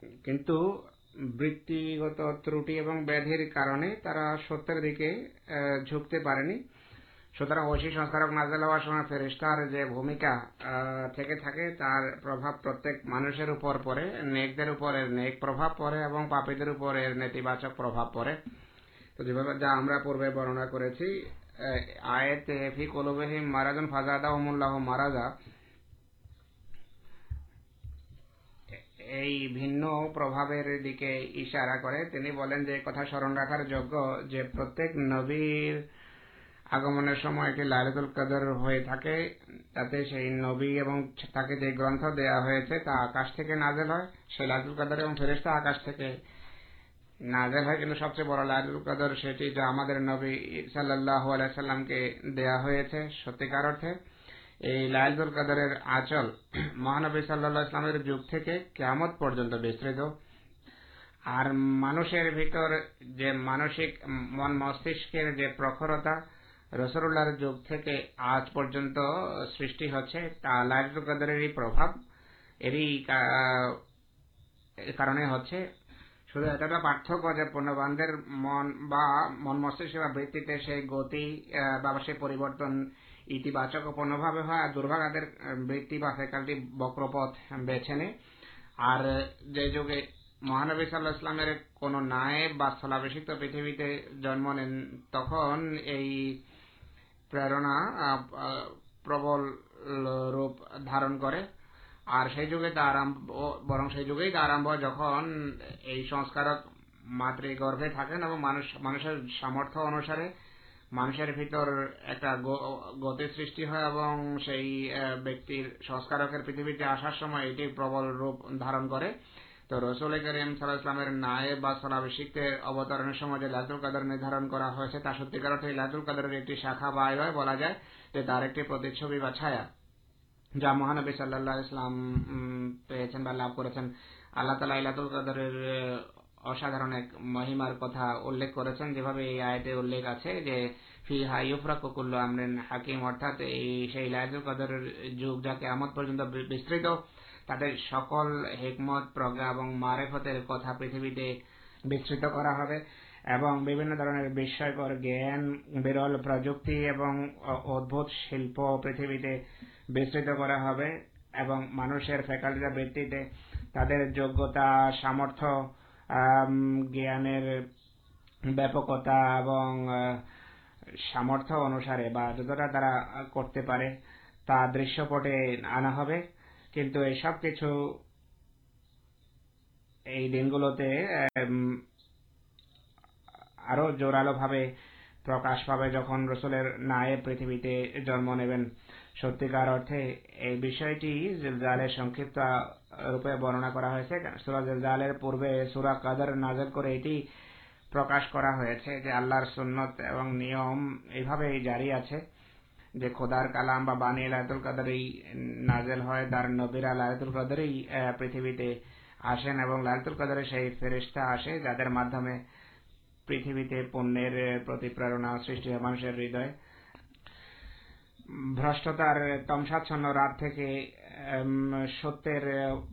কিন্তু বৃত্তিগত ত্রুটি এবং ব্যাধির কারণে তারা সত্যের দিকে ঝুঁকতে পারেনি। সুতরাং ঐশী সংস্কারক নাজেল হওয়ার সময় ফেরিস্তার যে ভূমিকা থেকে থাকে, তার প্রভাব প্রত্যেক মানুষের উপর পড়ে, নেকদের উপর, এর নেক প্রভাব পড়ে এবং পাপীদের উপর এর নেতিবাচক প্রভাব পড়ে। তো যেভাবে যা আমরা পূর্বে বর্ণনা করেছি আয়াতে ফি কলুবেহিম মারাজন ফাজাদা হুমুল্লাহ মারাজা। এই ভিন্ন প্রভাবের দিকে ইশারা করে। তিনি বলেন যে, কথা স্মরণ রাখার যোগ্য যে প্রত্যেক নবীর আগমনের সময় একটি লাইলাতুল কদর হয়ে থাকে, তাতে সেই নবী এবং তাকে যে গ্রন্থ দেয়া হয়েছে তা আকাশ থেকে নাজেল হয়। সেই লাইলাতুল কদর এবং ফেরেশতা আকাশ থেকে নাজেল হয়। কিন্তু সবচেয়ে বড় লাইলাতুল কদর সেটি যা আমাদের নবী সাল্লাল্লাহু আলাইহি সাল্লামকে দেয়া হয়েছে সত্যিকার অর্থে। এই লাইলাতুল কাদারের আচল মহানবী আলাইহি ইসলামের যুগ থেকে কিয়ামত পর্যন্ত বিস্তৃত। আর মানুষের ভিতর যে মানসিক মন মস্তিষ্কের যে প্রখরতা রসুল্লাহর যুগ থেকে আজ পর্যন্ত সৃষ্টি হচ্ছে, তা লাইলাতুল কদরেরই প্রভাব। এরই কারণে হচ্ছে শুধু এতটা পার্থক্য যে পূর্ণবানদের মন বা মন মস্তিষ্ক বা বৃত্তিতে সেই গতি বা সেই পরিবর্তন ইতিবাচক ও পূর্ণভাবে হয়, আর দুর্ভাগাদের বৃত্তি বা ফ্যাকাল্টি বক্রপথ বেছে নেয়। আর যে যুগে মহানবী সাল্লাহ ইসলামের কোন নায়েব বা স্থলাভিষিক্ত পৃথিবীতে জন্ম নেন, তখন এই প্রেরণা প্রবল রূপ ধারণ করে। আর সেই যুগে তা আরম্ভ বরং সেই যুগেই তা আরম্ভ যখন এই সংস্কারক মাতৃগর্ভে থাকেন এবং মানুষ, মানুষের সামর্থ্য অনুসারে মানুষের ভিতর একটা গতি সৃষ্টি হয় এবং সেই ব্যক্তির সংস্কারকের পৃথিবীতে আসার সময় এটি প্রবল রূপ ধারণ করে। তো রসুল করিম সাল্লাহ ইসলামের নায়ে বা সলাভিষিক্তের অবতরণের সময় যে লাতুল কাদের নির্ধারণ করা হয়েছে, তা সত্যিকার অর্থে লাতুল কাদের একটি শাখা বা আয় বলা যায় যে তার একটি প্রতিচ্ছবি বা ছায়া যা মহানবী সাল্লাহ ইসলাম পেয়েছেন বা লাভ করেছেন। আল্লাহ তালা ইলাতুল কাদরের অসাধারণ এক মহিমার কথা উল্লেখ করেছেন। যেভাবে এই আয়তে উল্লেখ আছে যে ফি হাইফরা কুকুল্ল আমরেন হাকিম। অর্থাৎ এই সেই লাইলাতুল কদরের যুগ যাকে আমদ পর্যন্ত বিস্তৃত, তাদের সকল হেকমত, প্রজ্ঞা এবং মারেফতের কথা পৃথিবীতে বিস্তৃত করা হবে এবং বিভিন্ন ধরনের বিস্ময়কর জ্ঞান, বিরল প্রযুক্তি এবং অদ্ভুত শিল্প পৃথিবীতে বিস্তৃত করা হবে এবং মানুষের ফ্যাকাল্টির ভিত্তিতে তাদের যোগ্যতা, সামর্থ্য জ্ঞানের ব্যাপকতা এবং সামর্থ্য অনুসারে বা যতটা তারা করতে পারে, তা দৃশ্যপটে আনা হবে। কিন্তু এই সব কিছু এই দিনগুলোতে আরও জোরালো ভাবে প্রকাশ পাবে যখন রসুলের নায়ে পৃথিবীতে জন্ম নেবেন। সত্যিকার অর্থে এই বিষয়টি জিলজালের সংক্ষিপ্ত রূপে বর্ণনা করা হয়েছে। সুরা জিলজালের পূর্বে সুরা কাদার নাজেল করে এটি প্রকাশ করা হয়েছে যে আল্লাহর সুন্নত এবং নিয়ম এইভাবেই জারি আছে যে খোদার কালাম বা বাণী লায়তুল কাদারই নাজেল হয়, তার নবীরা লায়তুল কাদারই পৃথিবীতে আসেন এবং লায়তুল কাদারে সেই ফেরিস্তা আসে যাদের মাধ্যমে পৃথিবীতে পণ্যের প্রতি প্রেরণা সৃষ্টি হয় মানুষের হৃদয়ে। ভ্রষ্টতার তমসাচ্ছন্ন রাত থেকে সত্যের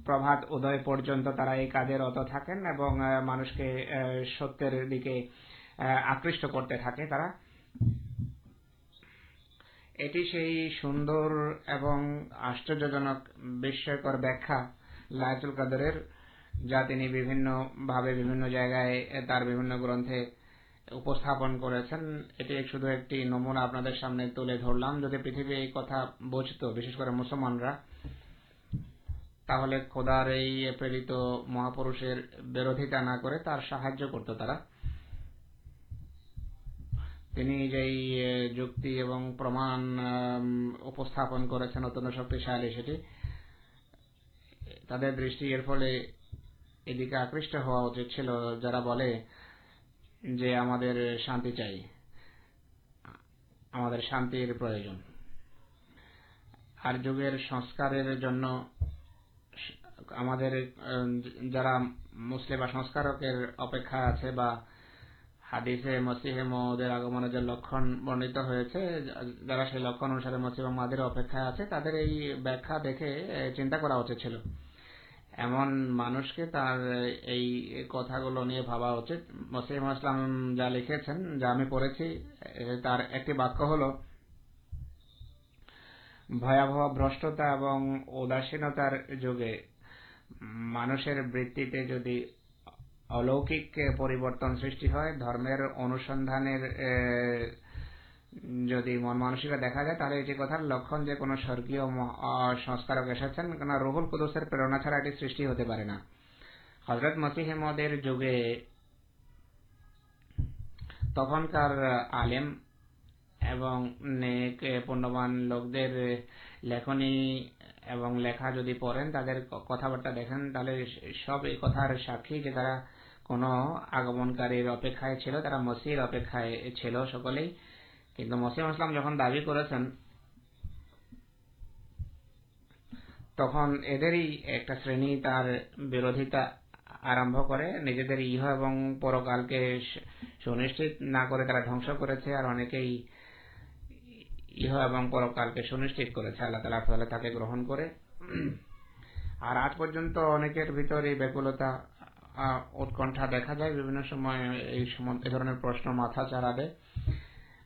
প্রভাত উদয় পর্যন্ত তারা এই কাজে রত থাকেন এবং মানুষকে সত্যের দিকে আকৃষ্ট করতে থাকে তারা। এটি সেই সুন্দর এবং আশ্চর্যজনক বিস্ময়কর ব্যাখ্যা লায়তুল কাদরের, যা তিনি বিভিন্ন ভাবে বিভিন্ন জায়গায় তার বিভিন্ন গ্রন্থে উপস্থাপন করেছেন। এটি শুধু একটি নমুনা আপনাদের সামনে তুলে ধরলাম। যদি পৃথিবী এই কথা বুঝতো, বিশেষ করে মুসলমানরা তাহলে খোদার এই প্রেরিত মহাপুরুষের বিরোধিতা না করে তার সাহায্য করত তারা। তিনি যেই যুক্তি এবং প্রমাণ উপস্থাপন করেছেন অত্যন্ত শক্তিশালী সেটি, তাদের দৃষ্টি এর ফলে এদিকে আকৃষ্ট হওয়া উচিত ছিল। যারা বলে যে আমাদের শান্তি চাই, আমাদের শান্তির প্রয়োজন। আর যুগের সংস্কারের জন্য আমাদের যারা মুসলিম বা সংস্কারকের অপেক্ষা আছে বা হাদিসে, মসিহে মদের আগমনের যে লক্ষণ বর্ণিত হয়েছে, যারা সেই লক্ষণ অনুসারে মসিহ মাদের অপেক্ষায় আছে, তাদের এই ব্যাখ্যা দেখে চিন্তা করা উচিত ছিল। এমন মানুষকে তার, এই কথাগুলো নিয়ে ভাবা উচিত। মসিম ইসলাম যা লিখেছেন, যা আমি পড়েছি তার একটি বাক্য হলো, ভয়াবহ ভ্রষ্টতা এবং উদাসীনতার যুগে মানুষের বৃত্তিতে যদি অলৌকিক পরিবর্তন সৃষ্টি হয়, ধর্মের অনুসন্ধানের যদি মন মানসিকতা দেখা যায়, তাহলে এটি কথার লক্ষণ যে কোনো স্বর্গীয় সংস্কারক এসেছেন কেন রুহুল কুদুসের প্রেরণা ছাড়া এটি সৃষ্টি হতে পারে না। হজরত মসিহেমদের যুগে তখনকার আলেম এবং নেক পুণ্যবান লোকদের লেখনী এবং লেখা যদি পড়েন, তাদের কথাবার্তা দেখেন, তাহলে সব এই কথার সাক্ষী যে তারা কোনো আগমনকারীর অপেক্ষায় ছিল, তারা মসির অপেক্ষায় ছিল সকলেই। কিন্তু মসিম ইসলাম যখন দাবি করেছেন, তখন এদেরই একটা শ্রেণি তার বিরোধিতা আরম্ভ করে। নিজেদের ইহ এবং পরকালকে সুনিশ্চিত না করে তারা ধ্বংস করেছে। আর অনেকেই ইহ এবং পরকালকে সুনিশ্চিত করেছে। আল্লাহ তালা ফলে তাকে গ্রহণ করে। আর আজ পর্যন্ত অনেকের ভিতর ব্যাকুলতা উৎকণ্ঠা দেখা যায়। বিভিন্ন সময় এই এ ধরনের প্রশ্ন মাথা চাড়া দেয়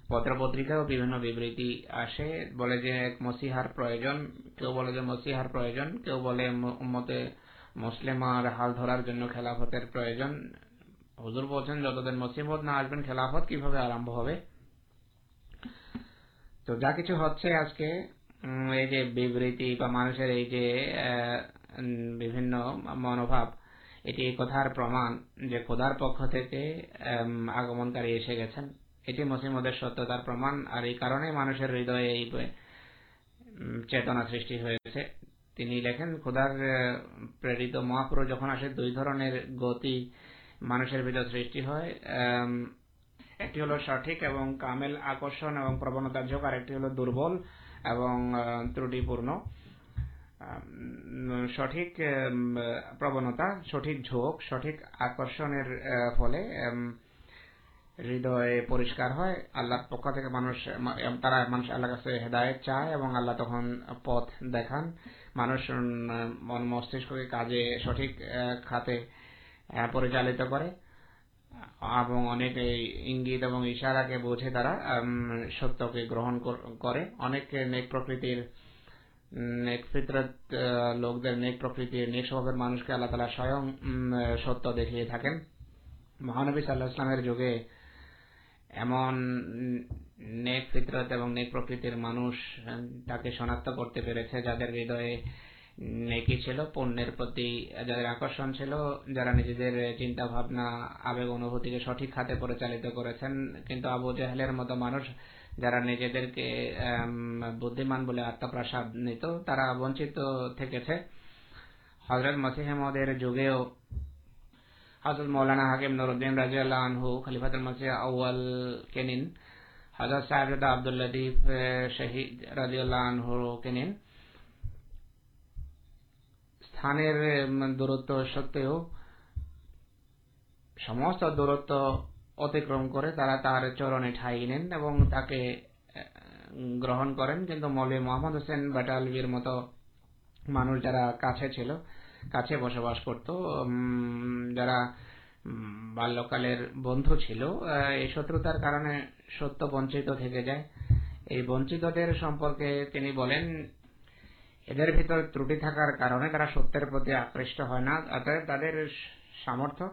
পত্রপত্রিকাও বিভিন্ন বিবৃতি আসে। বলে যে এক মসিহার প্রয়োজন, কেউ বলে যে মসিহার প্রয়োজন, কেউ বলে উম্মতে মুসলিমার হাল ধরার জন্য খেলাফতের প্রয়োজন। হুজুর বলছেন, যতদিন মসিমত না আসবেন, খেলাফত কীভাবে আরম্ভ হবে? তো যা কিছু হচ্ছে আজকে এই যে বিবৃতি বা মানুষের এই যে বিভিন্ন মনোভাব, এটি কথার প্রমাণ যে খোদার পক্ষ থেকে আগমনকারী এসে গেছেন। এটি মসিমদের সত্যতার প্রমাণ, আর এই কারণে মানুষের হৃদয়ে এই চেতনা সৃষ্টি হয়েছে। তিনি লেখেন, খোদার প্রেরিত মহাপুরুষ যখন আসে, দুই ধরনের গতি মানুষের ভিতর সৃষ্টি হয়। একটি হলো সঠিক এবং কামেল আকর্ষণ এবং প্রবণতার ঝোঁক আর একটি হলো দুর্বল এবং ত্রুটিপূর্ণ। সঠিক প্রবণতা, সঠিক ঝোঁক, সঠিক আকর্ষণের ফলে হৃদয় পরিষ্কার হয়। আল্লাহর পক্ষ থেকে মানুষ তারা মানুষ আল্লাহর কাছে হেদায়েত চায় এবং আল্লাহ তখন পথ দেখান। মানুষ মন মস্তিষ্ককে কাজে সঠিক খাতে পরিচালিত করে। এবং অনেক ইঙ্গিত এবং ইশারাকে বুঝে তারা সত্যকে গ্রহণ করে অনেক নেক প্রকৃতির নেক ফিতরত লোকদের, নেক প্রকৃতির, নেক স্বভাবের মানুষকে আল্লাহ তালা স্বয়ং সত্য দেখিয়ে থাকেন। মহানবী সাল্লাহ ইসলামের যুগে এমন নেক ফিতরত এবং নেক প্রকৃতির মানুষ তাকে শনাক্ত করতে পেরেছে যাদের হৃদয়ে নেকি ছিল পণ্যের প্রতি যাদের আকর্ষণ ছিল যারা নিজেদের চিন্তা ভাবনা আবেগ অনুভূতিকে সঠিক খাতে পরিচালিত করেছেন কিন্তু আবু জাহেলের মতো মানুষ যারা নিজেদেরকে বুদ্ধিমান বলে আত্মপ্রাসাদ নিত তারা বঞ্চিত থেকেছে। হজরত মসিহমদের যুগেও হজরত মৌলানা হাকিম নুরুদ্দিন রাজিয়াল্লাহ আনহু খলিফাতুল মসিহ আউয়াল কে নিন হজরত সাহেব আব্দুল লতিফ আহ, শহীদ রাজিয়াল্লাহ আনহু কে নিন। স্থানের দূরত্ব সত্ত্বেও সমস্ত দূরত্ব অতিক্রম করে তারা তার চরণে ঠাই নেন এবং তাকে গ্রহণ করেন। কিন্তু মৌলী মোহাম্মদ হোসেন বাটালভির মতো মানুষ যারা কাছে ছিল, কাছে বসবাস করত যারা বাল্যকালের বন্ধু ছিল এই শত্রুতার কারণে সত্য বঞ্চিত থেকে যায়। এই বঞ্চিতদের সম্পর্কে তিনি বলেন এদের ভিতর ত্রুটি থাকার কারণে তারা সত্যের প্রতি আকৃষ্ট হয় না। অতএব তাদের সামর্থ্য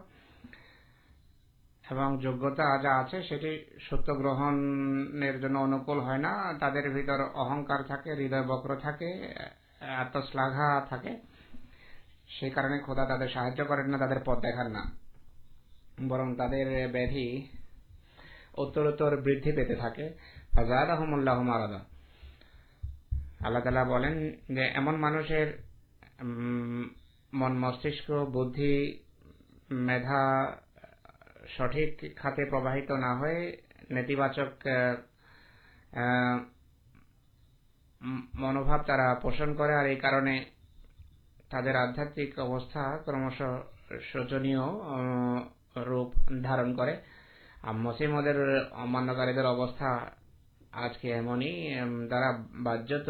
এবং যোগ্যতা যা আছে সেটি সত্য গ্রহণের জন্য অনুকূল হয় না। তাদের ভিতর অহংকার থাকে, হৃদয় বক্র থাকে, আত্মশ্লাঘা থাকে। সেই কারণে খোদা তাদের সাহায্য করেন না, তাদের পথ দেখান না। বরং তাদের ব্যাধি উত্তরোত্তর বৃদ্ধি পেতে থাকে। ফাজাদ আহমুল্লাহ মারাদা। আল্লাহ তালা বলেন যে, এমন মানুষের মন মস্তিষ্ক, বুদ্ধি, মেধা, সঠিক খাতে প্রবাহিত না হয়ে নেতিবাচক মনোভাব তারা পোষণ করে, আর এই কারণে তাদের আধ্যাত্মিক অবস্থা ক্রমশ শোচনীয় রূপ ধারণ করে। আর মসিমদের অমান্যকারীদের অবস্থা আজকে এমনই তারা বাহ্যত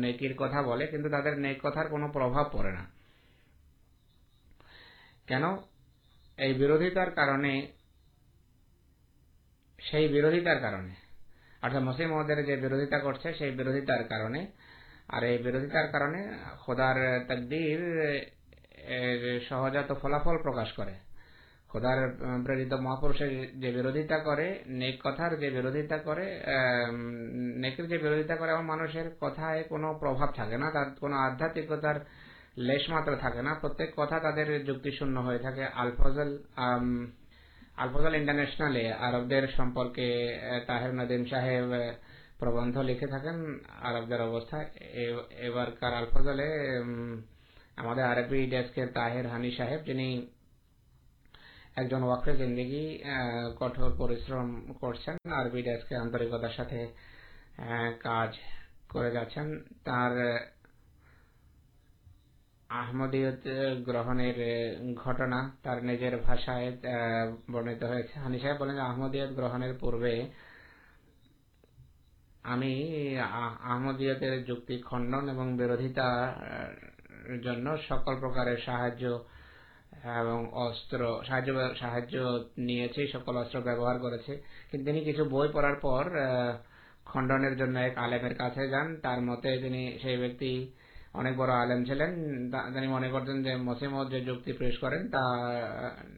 নেকির কথা বলে, কিন্তু তাদের নেক কথার কোনো প্রভাব পড়ে না। কেন? এই বিরোধিতার কারণে, সেই বিরোধিতার কারণে। অর্থাৎ মুসলিম মহোদয়ের যে বিরোধিতা করছে, সেই বিরোধিতার কারণে। আর এই বিরোধিতার কারণে খোদার তকদির সহজাত ফলাফল প্রকাশ করে। খোদার প্রেরিত মহাপুরুষের যে বিরোধিতা করে, নেক কথার যে বিরোধিতা করে নেকের যে বিরোধিতা করে, এমন মানুষের কথায় কোনো প্রভাব থাকে না। তার কোনো আধ্যাত্মিকতার লেশ মাত্র থাকে না। প্রত্যেক কথা তাদের যুক্তিশূন্য হয়ে থাকে। আলফজল আলফজল ইন্টারন্যাশনালে আরবদের সম্পর্কে তাহের নদীম সাহেব প্রবন্ধ লিখে থাকেন আরবদের অবস্থা। এবারকার আলফজলে আমাদের আরবি ডেস্কের তাহের হানি সাহেব, যিনি একজন ওয়াকফে জিন্দিগি কঠোর পরিশ্রম করছেন। আরবি ডেস্কে আন্তরিকতার সাথে কাজ করে যাচ্ছেন। তার আহমদীয়ত গ্রহণের ঘটনা তার নিজের ভাষায় বর্ণিত হয়েছে। হানি সাহেব বলেন, আহমদীয়ত গ্রহণের পূর্বে আমি আহ- আহমদীয়তের যুক্তি খণ্ডন এবং বিরোধিতা জন্য সকল প্রকারের সাহায্য এবং অস্ত্র সাহায্য সাহায্য নিয়েছে সকল অস্ত্র ব্যবহার করেছে। কিন্তু তিনি কিছু বই পড়ার পর খণ্ডনের জন্য এক আলেমের কাছে যান। তার মতে তিনি সেই ব্যক্তি অনেক বড় আলেম ছিলেন। তিনি মনে করতেন যে মসিমদ যে যুক্তি পেশ করেন তা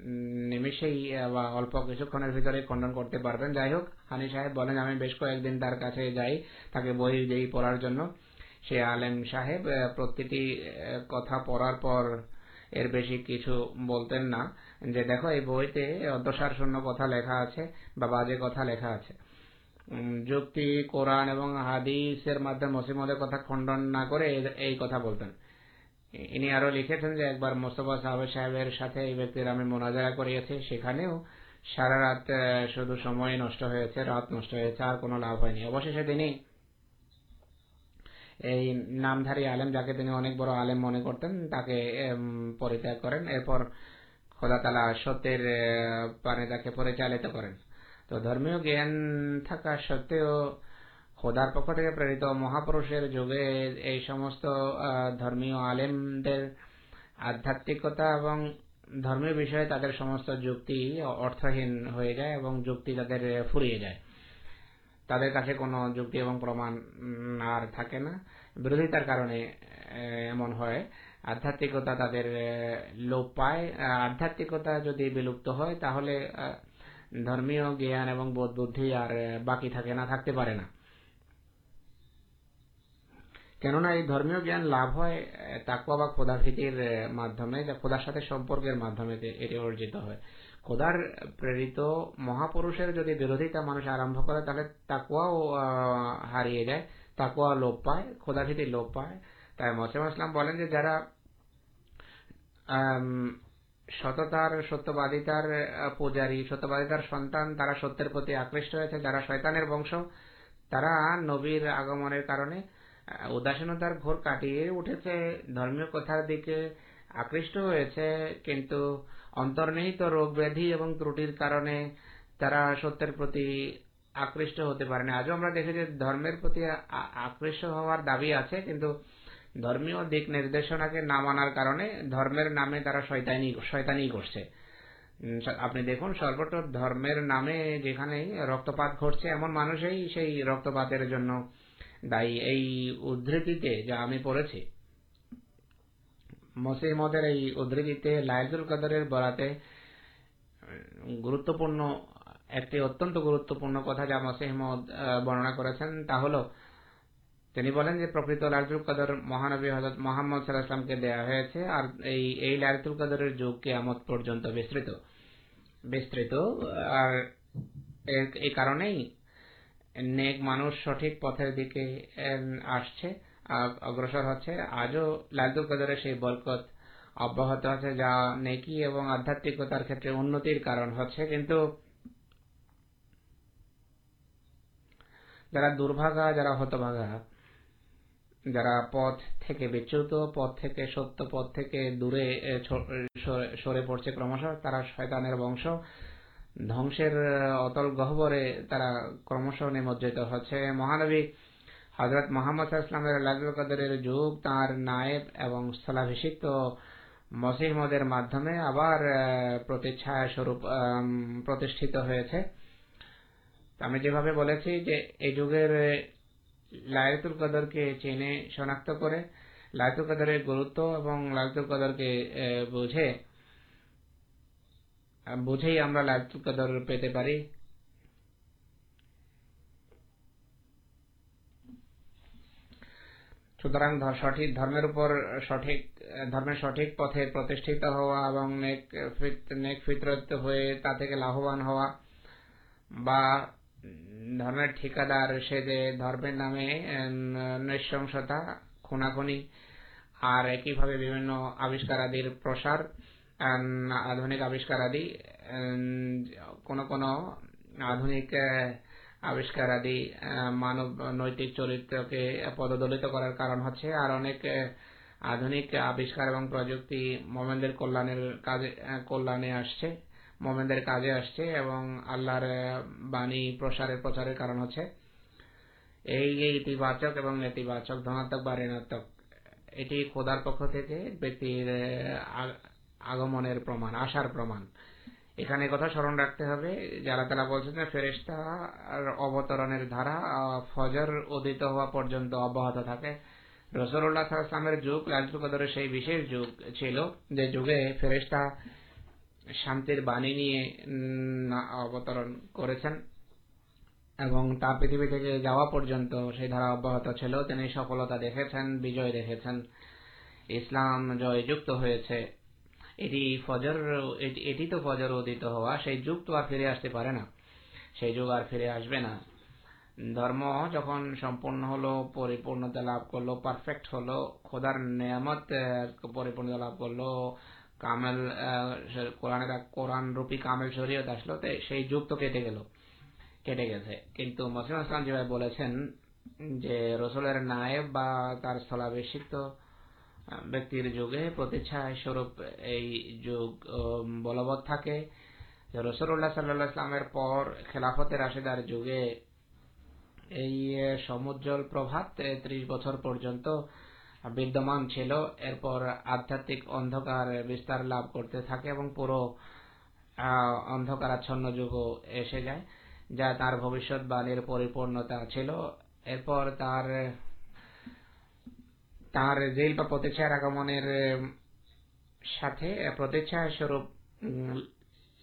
উম, নিমিষেই বা অল্প কিছুক্ষণের ভিতরে খণ্ডন করতে পারবেন। যাই হোক হানি সাহেব বলেন আমি বেশ কয়েকদিন তার কাছে যাই তাকে বই দিই পড়ার জন্য। সে আলেম সাহেব প্রতিটি কথা পড়ার পর এর বেশি কিছু বলতেন না। যে দেখো, এই বইতে অধ্যসার শূন্য কথা লেখা আছে বা বাজে কথা লেখা আছে। যুক্তি, কোরআন এবং হাদিসের মাধ্যমে মসিমদের কথা খণ্ডন না করে এই- কথা বলতেন। ইনি আরও লিখেছেন যে একবার মোস্তফা সাহেব সাহেবের সাথে এই ব্যক্তির আমি মোনাজারা করিয়েছি, সেখানেও সারা রাত শুধু সময় নষ্ট হয়েছে, রাত নষ্ট হয়েছে, আর কোনো লাভ হয়নি। অবশেষে তিনি এই নামধারী আলেম যাকে তিনি অনেক বড় আলেম মনে করতেন, তাকে পরিত্যাগ করেন। এরপর খোদা তালা সত্যের পানে তাকে পরিচালিত করেন। তো ধর্মীয় জ্ঞান থাকা সত্ত্বেও খোদার পক্ষ থেকে প্রেরিত মহাপুরুষের যুগে এই সমস্ত ধর্মীয় আলেমদের আধ্যাত্মিকতা এবং ধর্মীয় বিষয়ে তাদের সমস্ত যুক্তি অর্থহীন হয়ে যায় এবং যুক্তি তাদের ফুরিয়ে যায়। তাদের কাছে কোনো যুক্তি এবং প্রমাণ আর থাকে না। বিরোধিতার কারণে এমন হয়। আধ্যাত্মিকতা তাদের লোপ পায়। আধ্যাত্মিকতা যদি বিলুপ্ত হয় তাহলে ধর্মীয় জ্ঞান এবং বোধ বুদ্ধি আর বাকি থাকে না থাকতে পারে না। কেননা এই ধর্মীয় জ্ঞান লাভ হয় আহ, তাকওয়া বা খোদাভীতির মাধ্যমে যা খোদার সাথে সম্পর্কের মাধ্যমে এটি অর্জিত হয়। খোদার প্রেরিত মহাপুরুষের যদি বিরোধিতা মানুষ আরম্ভ করে, তাহলে তাকুয়াও হারিয়ে যায়, তাকুয়া লোপ পায়, খোদাভীতি লোপ পায়। তাই মোসেম ইসলাম বলেন যে যারা সততার, সত্যবাদিতার পূজারী, সত্যবাদিতার সন্তান, তারা সত্যের প্রতি আকৃষ্ট হয়েছে, যারা শয়তানের বংশ, তারা নবীর আগমনের কারণে উদাসীনতার ঘোর কাটিয়ে উঠেছে, ধর্মীয় কথার দিকে আকৃষ্ট হয়েছে, কিন্তু অন্তর্নিহিত রোগ ব্যাধি এবং ত্রুটির কারণে তারা সত্যের প্রতি আকৃষ্ট হতে পারে না। আজও আমরা দেখি যে ধর্মের প্রতি আকৃষ্ট হওয়ার দাবি আছে, কিন্তু ধর্মীয় দিক নির্দেশনাকে না মানার কারণে ধর্মের নামে তারা শয়তানি শয়তানি করছে। আপনি দেখুন, সর্বত্র ধর্মের নামে যেখানে রক্তপাত ঘটছে, এমন মানুষই সেই রক্তপাতের জন্য দায়ী। এই উদ্ধৃতিতে যা আমি পড়েছি মসিমদের এই উদ্ধৃতিতে লাইজুল কদরের বরাতে গুরুত্বপূর্ণ, একটি অত্যন্ত গুরুত্বপূর্ণ কথা যা মসিহমদ বর্ণনা করেছেন তা হলো, তিনি বলেন যে প্রকৃত লাইজুল কদর মহানবী হজরত মোহাম্মদ সাল্লাহামকে দেয়া হয়েছে, আর এই এই লাইজুল কদরের যুগ কেয়ামত পর্যন্ত বিস্তৃত। বিস্তৃত, আর এই কারণেই নেক মানুষ সঠিক পথের দিকে আসছে। অগ্রসর হচ্ছে। আজও লাইজুল কদরের সেই বরকত অব্যাহত আছে, যা নেকি এবং আধ্যাত্মিকতার ক্ষেত্রে উন্নতির কারণ হচ্ছে। কিন্তু যারা দুর্ভাগা, যারা হতভাগা, যারা পথ থেকে বিচ্যুত, পথ থেকে সত্য, পথ থেকে দূরে সরে- পড়ছে ক্রমশ, তারা শয়তানের বংশ। ধ্বংসের, অতল গহ্বরে তারা ক্রমশ নিমজ্জিত হচ্ছে। মহানবী হজরত মোহাম্মদ ইসলামের লাজুল কদরের যুগ তাঁর নায়েব এবং স্থলাভিষিক্ত মসিহমদের মাধ্যমে আবার প্রতিচ্ছায়া স্বরূপ প্রতিষ্ঠিত হয়েছে। আমি যেভাবে বলেছি যে এই যুগের লায়তুল কদরকে চেনে শনাক্ত করে লায়তুল কদরের গুরুত্ব এবং লায়তুল কদরকে বুঝে, বুঝেই আমরা লায়তুল কদর পেতে পারি। সুতরাং সঠিক ধর্মের উপর সঠিক, ধর্মের সঠিক পথে প্রতিষ্ঠিত হওয়া এবং নেক ফিত- নেক ফিতরত হয়ে তা থেকে লাভবান হওয়া বা ধর্মের ঠিকাদার সে যে ধর্মের নামে নৃশংসতা, খুনাখুনি আর একইভাবে বিভিন্ন আবিষ্কারাদির প্রসার আধুনিক আবিষ্কারাদি কোন কোন আধুনিক আহ, আবিষ্কারাদি আহ, মানব নৈতিক চরিত্রকে পদদলিত করার কারণ হচ্ছে আর অনেক আধুনিক আবিষ্কার এবং প্রযুক্তি মোমেনদের কল্যাণের কাজে কল্যাণে আসছে মোমেনদের কাজে আসছে এবং আল্লাহর বাণী প্রসারের প্রচারের কারণ হচ্ছে এই ইতিবাচক এবং নেতিবাচক ধনাত্মক বা ঋণাত্মক এটি খোদার পক্ষ থেকে ব্যক্তির আগমনের প্রমাণ আসার প্রমাণ। এখানে কথা স্মরণ রাখতে হবে যে আল্লাহ তালা বলছেন যে ফেরেস্তা অবতরণের ধারা ফজর উদিত হওয়া পর্যন্ত অব্যাহত থাকে। সাল্লামের যুগ লালচুল কদরের সেই বিশেষ যুগ ছিল, যে যুগে ফেরেস্তা শান্তির বাণী নিয়ে অবতরণ করেছেন। এবং তা পৃথিবী থেকে যাওয়া পর্যন্ত সেই ধারা অব্যাহত ছিল। তিনি সফলতা দেখেছেন, বিজয় দেখেছেন। ইসলাম জয়যুক্ত হয়েছে। এটি ফজর, এটি- তো ফজর উদিত হওয়া, সেই যুগ তো আর ফিরে আসতে পারে না। সেই যুগ আর ফিরে আসবে না। ধর্ম যখন সম্পূর্ণ হলো, পরিপূর্ণতা লাভ করল পারফেক্ট হলো, খোদার নিয়ামত পরিপূর্ণতা লাভ করল, কামেল কোরআনের কোরআন রূপী কামেল শরীয়ত আসলো, তো সেই যুগ তো কেটে গেল, কেটে গেছে। কিন্তু মসিম আসলাম যেভাবে বলেছেন যে রসুলের নায়েব বা তার স্থলাভিষিক্ত ব্যক্তির যুগে প্রতিচ্ছায় স্বরূপ এই যুগ বলবৎ থাকে। যে রসুল্লাহ সাল্লাহ ইসলামের পর খেলাফতের রাশেদার যুগে এই সমুজ্জ্বল প্রভাত ত্রিশ বছর পর্যন্ত বিদ্যমান ছিল। এরপর আধ্যাত্মিক অন্ধকার বিস্তার লাভ করতে থাকে এবং পুরো অন্ধকারাচ্ছন্ন যুগও এসে যায়, যা তার ভবিষ্যৎ বাণীর পরিপূর্ণতা ছিল। এরপর তার তার জেল বা প্রতীক্ষার আগমনের সাথে প্রতীক্ষা স্বরূপ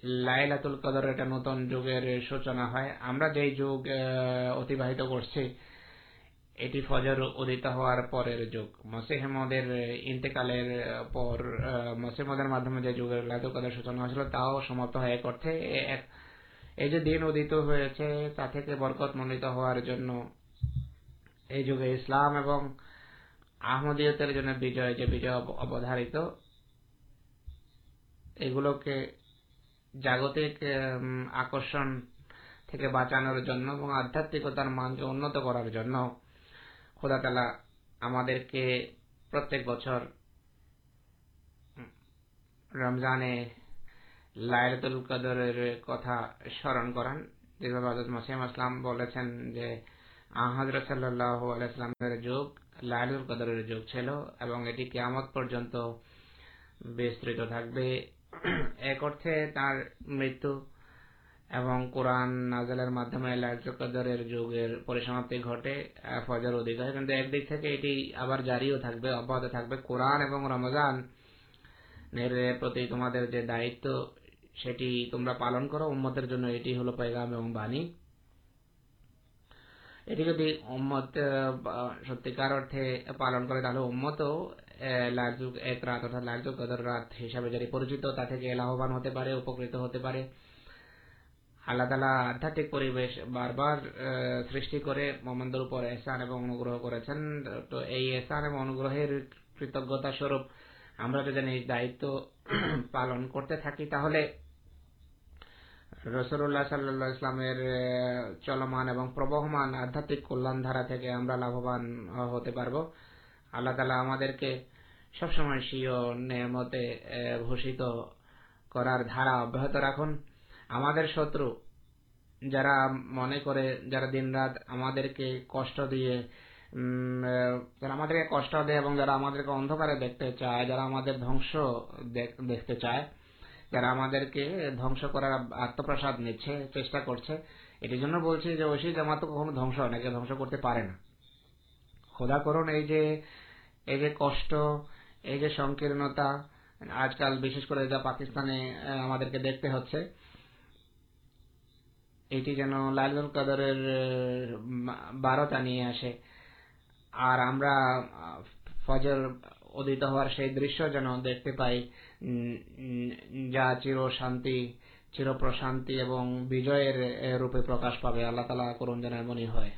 লাইলাতুল কদর একটা নতুন যুগের সূচনা হয়। আমরা যেই যুগ অতিবাহিত করছি, এটি ফজর উদিত হওয়ার পরের যুগ। মসিহমদের ইন্তেকালের পর মসিহমদের মাধ্যমে যে যুগের লাইলাতুল কদর সূচনা হয়েছিল, তাও সমাপ্ত হয়ে এক- এই যে দিন উদিত হয়েছে, তা থেকে বরকত মণ্ডিত হওয়ার জন্য, এই যুগে ইসলাম এবং আহমদীয়তের জন্য বিজয় যে বিজয় অবধারিত, এগুলোকে জাগতিক আকর্ষণ থেকে বাঁচানোর জন্য এবং আধ্যাত্মিকতার মানকে উন্নত করার জন্য খোদা তালা আমাদেরকে প্রত্যেক বছর রমজানে লাইলাতুল কদরের কথা স্মরণ করান। যেভাবে হযরত মাসিম আসলাম বলেছেন যে হজরত সাল্লাহ আলাইসলামের যুগ লাইলাতুল কদরের যুগ ছিল এবং এটি কিয়ামত পর্যন্ত বিস্তৃত থাকবে। এক অর্থে তার মৃত্যু এবং কোরআন নাজালের মাধ্যমে লাইলাতুল কদরের যুগের পরিসমাপ্তি ঘটে ফজর হয়। কিন্তু একদিক থেকে এটি আবার জারিও থাকবে, অব্যাহত থাকবে। কোরআন এবং রমজান প্রতি তোমাদের যে দায়িত্ব, সেটি তোমরা পালন করো। উম্মতের জন্য এটি হলো পেগাম এবং বাণী। এটি যদি উম্মত সত্যিকার অর্থে পালন করে, তাহলে উম্মতও লাজুক, এক রাত অর্থাৎ লাজুক কদর রাত হিসাবে যদি পরিচিত, তা থেকে লাভবান হতে পারে, উপকৃত হতে পারে। আল্লাহ তালা আধ্যাত্মিক পরিবেশ বারবার সৃষ্টি করে মোহাম্মদের উপর এহসান এবং অনুগ্রহ করেছেন। তো এই এহসান এবং অনুগ্রহের কৃতজ্ঞতা স্বরূপ আমরা যদি এই দায়িত্ব পালন করতে থাকি, তাহলে রসুল্লাহ সাল্লাহ ইসলামের চলমান এবং প্রবহমান আধ্যাত্মিক কল্যাণ ধারা থেকে আমরা লাভবান হতে পারব। আল্লাহ তালা আমাদেরকে সবসময় স্বীয় নেমতে ভূষিত করার ধারা অব্যাহত রাখুন। আমাদের শত্রু যারা মনে করে, যারা দিনরাত আমাদেরকে কষ্ট দিয়ে যারা আমাদেরকে কষ্ট দেয় এবং যারা আমাদেরকে অন্ধকারে দেখতে চায়, যারা আমাদের ধ্বংস দেখতে চায় যারা আমাদেরকে ধ্বংস করার আত্মপ্রসাদ নিচ্ছে, চেষ্টা করছে, এটির জন্য বলছি যে ঐশী জামাত কখনো ধ্বংস হয় না ধ্বংস করতে পারে না। খোদা করুন, এই যে এই যে কষ্ট, এই যে সংকীর্ণতা, আজকাল বিশেষ করে যা পাকিস্তানে আমাদেরকে দেখতে হচ্ছে, এটি যেন লালুল কাদরের বারোটা নিয়ে আসে। আর আমরা ফজর উদিত হওয়ার সেই দৃশ্য যেন দেখতে পাই যা চির শান্তি, চির প্রশান্তি এবং বিজয়ের রূপে প্রকাশ পাবে। আল্লাহ তালা করুন যেন এমনই হয়।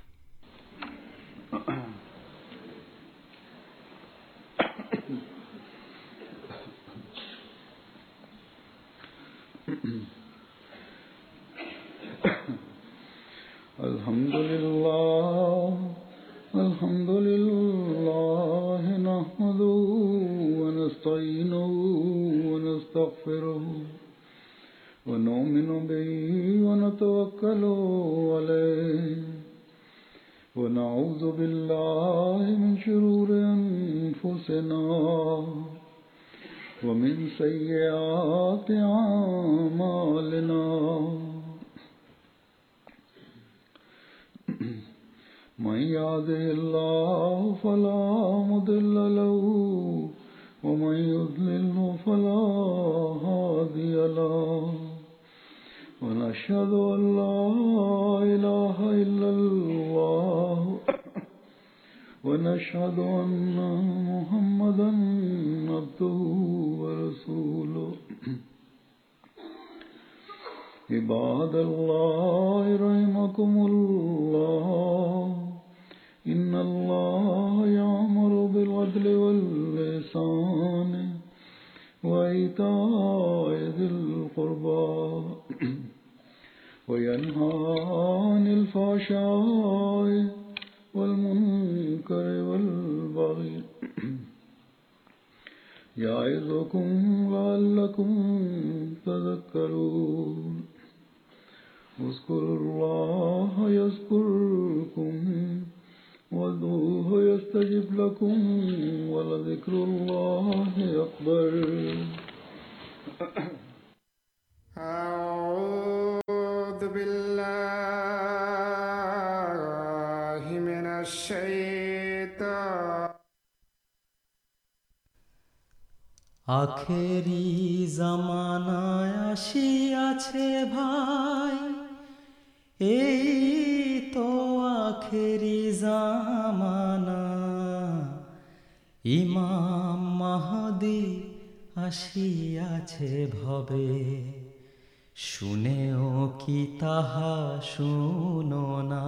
لعلكم تذكرون اذكروا الله يذكركم وادعوه يستجب لكم ولذكر الله أكبر ہاں আখেরি জামানায় আসিয়াছে ভাই। এই তো আখেরি জামানা। ইমাম মাহদি আসিয়াছে ভবে। শুনেও কি তাহা শুনো না।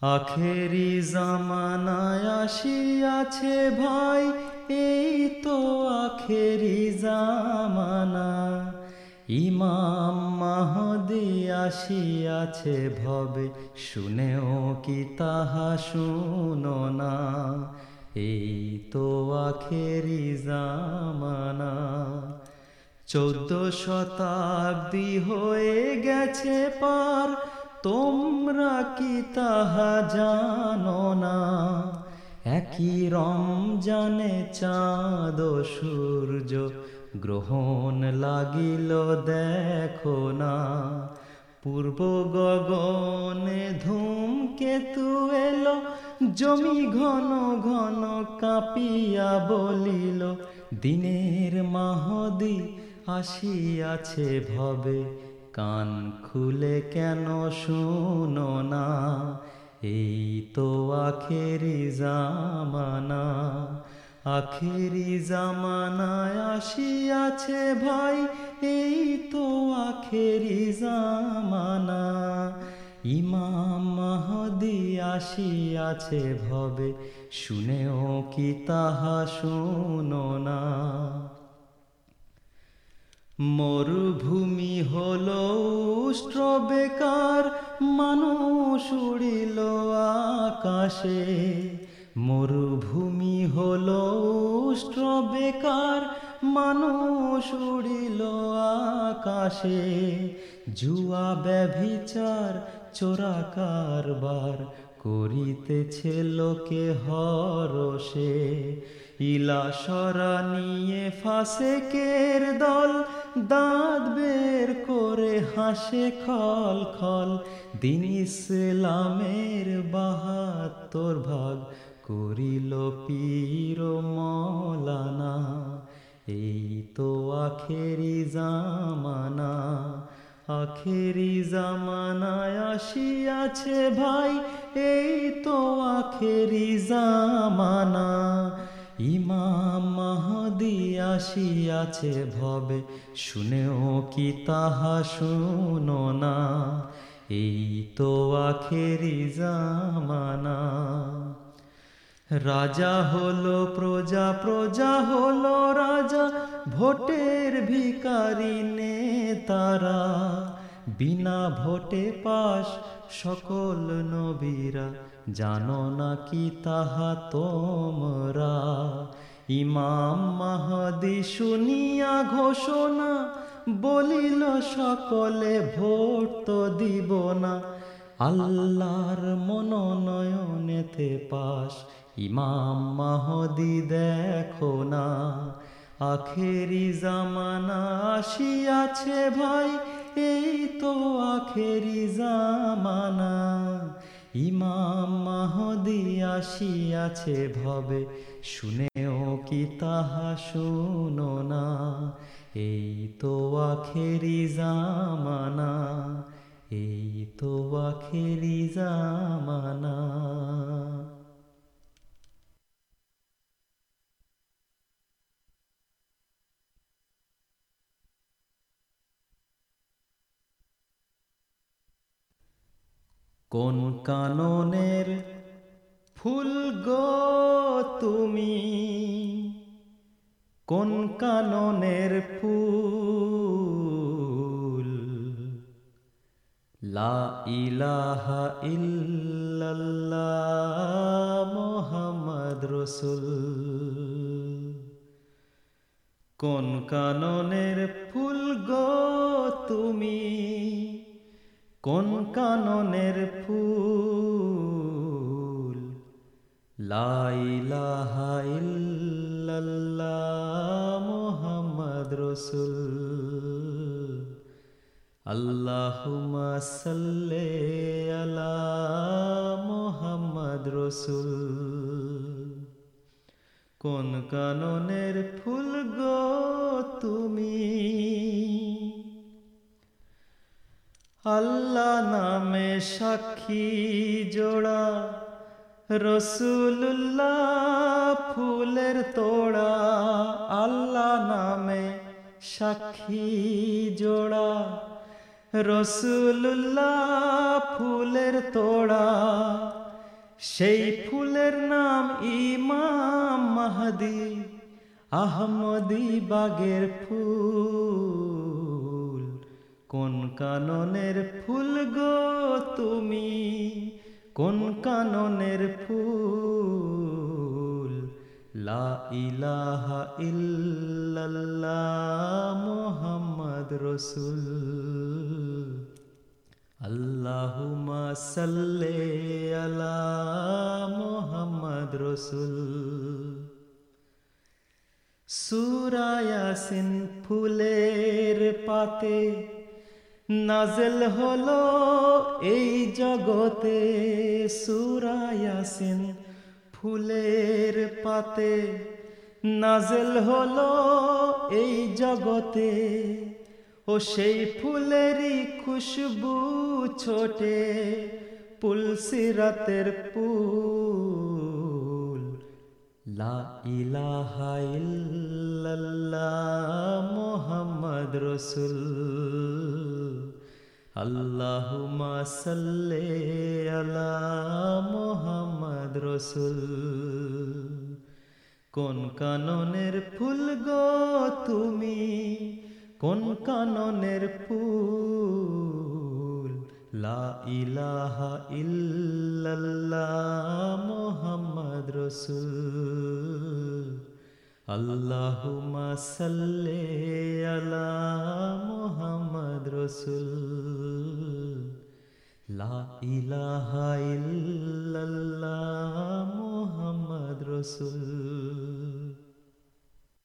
আখেরি জামানায় আসিয়াছে ভাই। এই তো আখেরি জামানা। ইমাম মাহদি আসিয়াছে ভবে, শুনেও কি তাহা শুনো না। এই তো আখেরি জামানা। চৌদ্দ শতাব্দী হয়ে গেছে পার, তোমরা কি তাহা জানো না? একই রমজানে চাঁদ সূর্য গ্রহণ লাগিল, দেখো না। পূর্ব গগনে ধূমকেতু এলো, জমি ঘন ঘন কাঁপিয়া বলিল, দিনের মাহদি আসিয়াছে ভবে, কান খুলে কেন শুনো না? এই তো আখেরি জামানা, আখেরি জামানায় আসিয়াছে ভাই এই তো আখেরি জামানা। ইমাম মাহদি আসিয়াছে ভবে, শুনেও কি তাহা শুনো না। মরুভূমি হলো উষ্ট্র বেকার, মানুষ উড়িল আকাশে। মরুভূমি হলো উষ্ট্র বেকার, মানুষ উড়িল আকাশে। জুয়া ব্যভিচার, চোরা কারবার করিতেছে লোকে হরসে ইলাসরা নিয়ে ফাসেকের দল, দাঁত বের করে হাসে খল খল। দিন ইসলামের বাহাত্তর ভাগ করিল পীর মলানা। এই তো আখেরি জামানা, আখেরি জামানায় আসিয়াছে ভাই, এই তো আখেরি জামানা। ইমাম আসিয়াছে ভবে, শুনেও কি তাহা শুনো না। এই তো আখেরি জামানা। রাজা হলো প্রজা প্রজা হলো রাজা, ভোটের ভিকারি নেতারা। বিনা ভোটে পাশ সকল নবীরা জানো না কি তাহা তোমরা? ইমাম মাহাদি শুনিয়া ঘোষণা বলিল, সকলে ভোট তো দিব না। আল্লাহর মনোনয়নেতে পাশ ইমাম মাহদি দেখো না। আখেরি জামানা আসিয়াছে ভাই, এই তো আখেরি জামানা। ইমাম মাহদি আসিয়াছে ভবে, শুনেও কি তাহা শুনো না। এই তো আখেরি জামানা, এই তো আখেরি জামানা। কোন কাননের ফুল গো তুমি? কোন কাননের ফুল? লা ইলাহা ইল্লাল্লাহ মোহাম্মদ রসুল। কোন কাননের ফুল গো তুমি? কোন কাননের ফুল? লাইলাহা ইল্লাল্লাহ মোহাম্মদ রসুল। আল্লাহুম্মা সাল্লি আলা মোহাম্মদ রসুল। কোন কাননের ফুল গো তুমি? আল্লাহ নামে সাক্ষী জোড়া রসুল্লাহ ফুলের তোড়া, আল্লাহ নামে সাক্ষী জোড়া রসুল্লাহ ফুলের তোড়া। সেই ফুলের নাম ইমাম মাহদি, আহমদি বাগের ফুল। কোন কাননের ফুল গো তুমি? কোন কাননের ফুল? লা ইলাহা ইল্লাল্লাহ মুহাম্মদ রসুল। আল্লাহুমা সাল্লে আলা মুহাম্মদ রসুল। সুরায়াসিন ফুলের পাতে নাজেল হলো এই জগতে সুরায়াসিন ফুলের পাতে। নাজেল হলো এই জগতে ও সেই ফুলেরই খুশবু ছোটে। পুলসিরাতের পুল লা ইলাহা ইল্লাল্লাহ মুহাম্মদ রসুল আল্লাহুমা সাল্লি আলা মুহাম্মদ রসুল কোন কাননের ফুল গো তুমি? কোন কাননের ফুল? লা ইলাহা ইল্লাল্লাহ মুহাম্মদ রসুল আল্লাহুমা সাল্লি আলা মুহাম্মদ রসুল লা ইলাহা ইল্লাল্লাহ মুহাম্মদ রসুল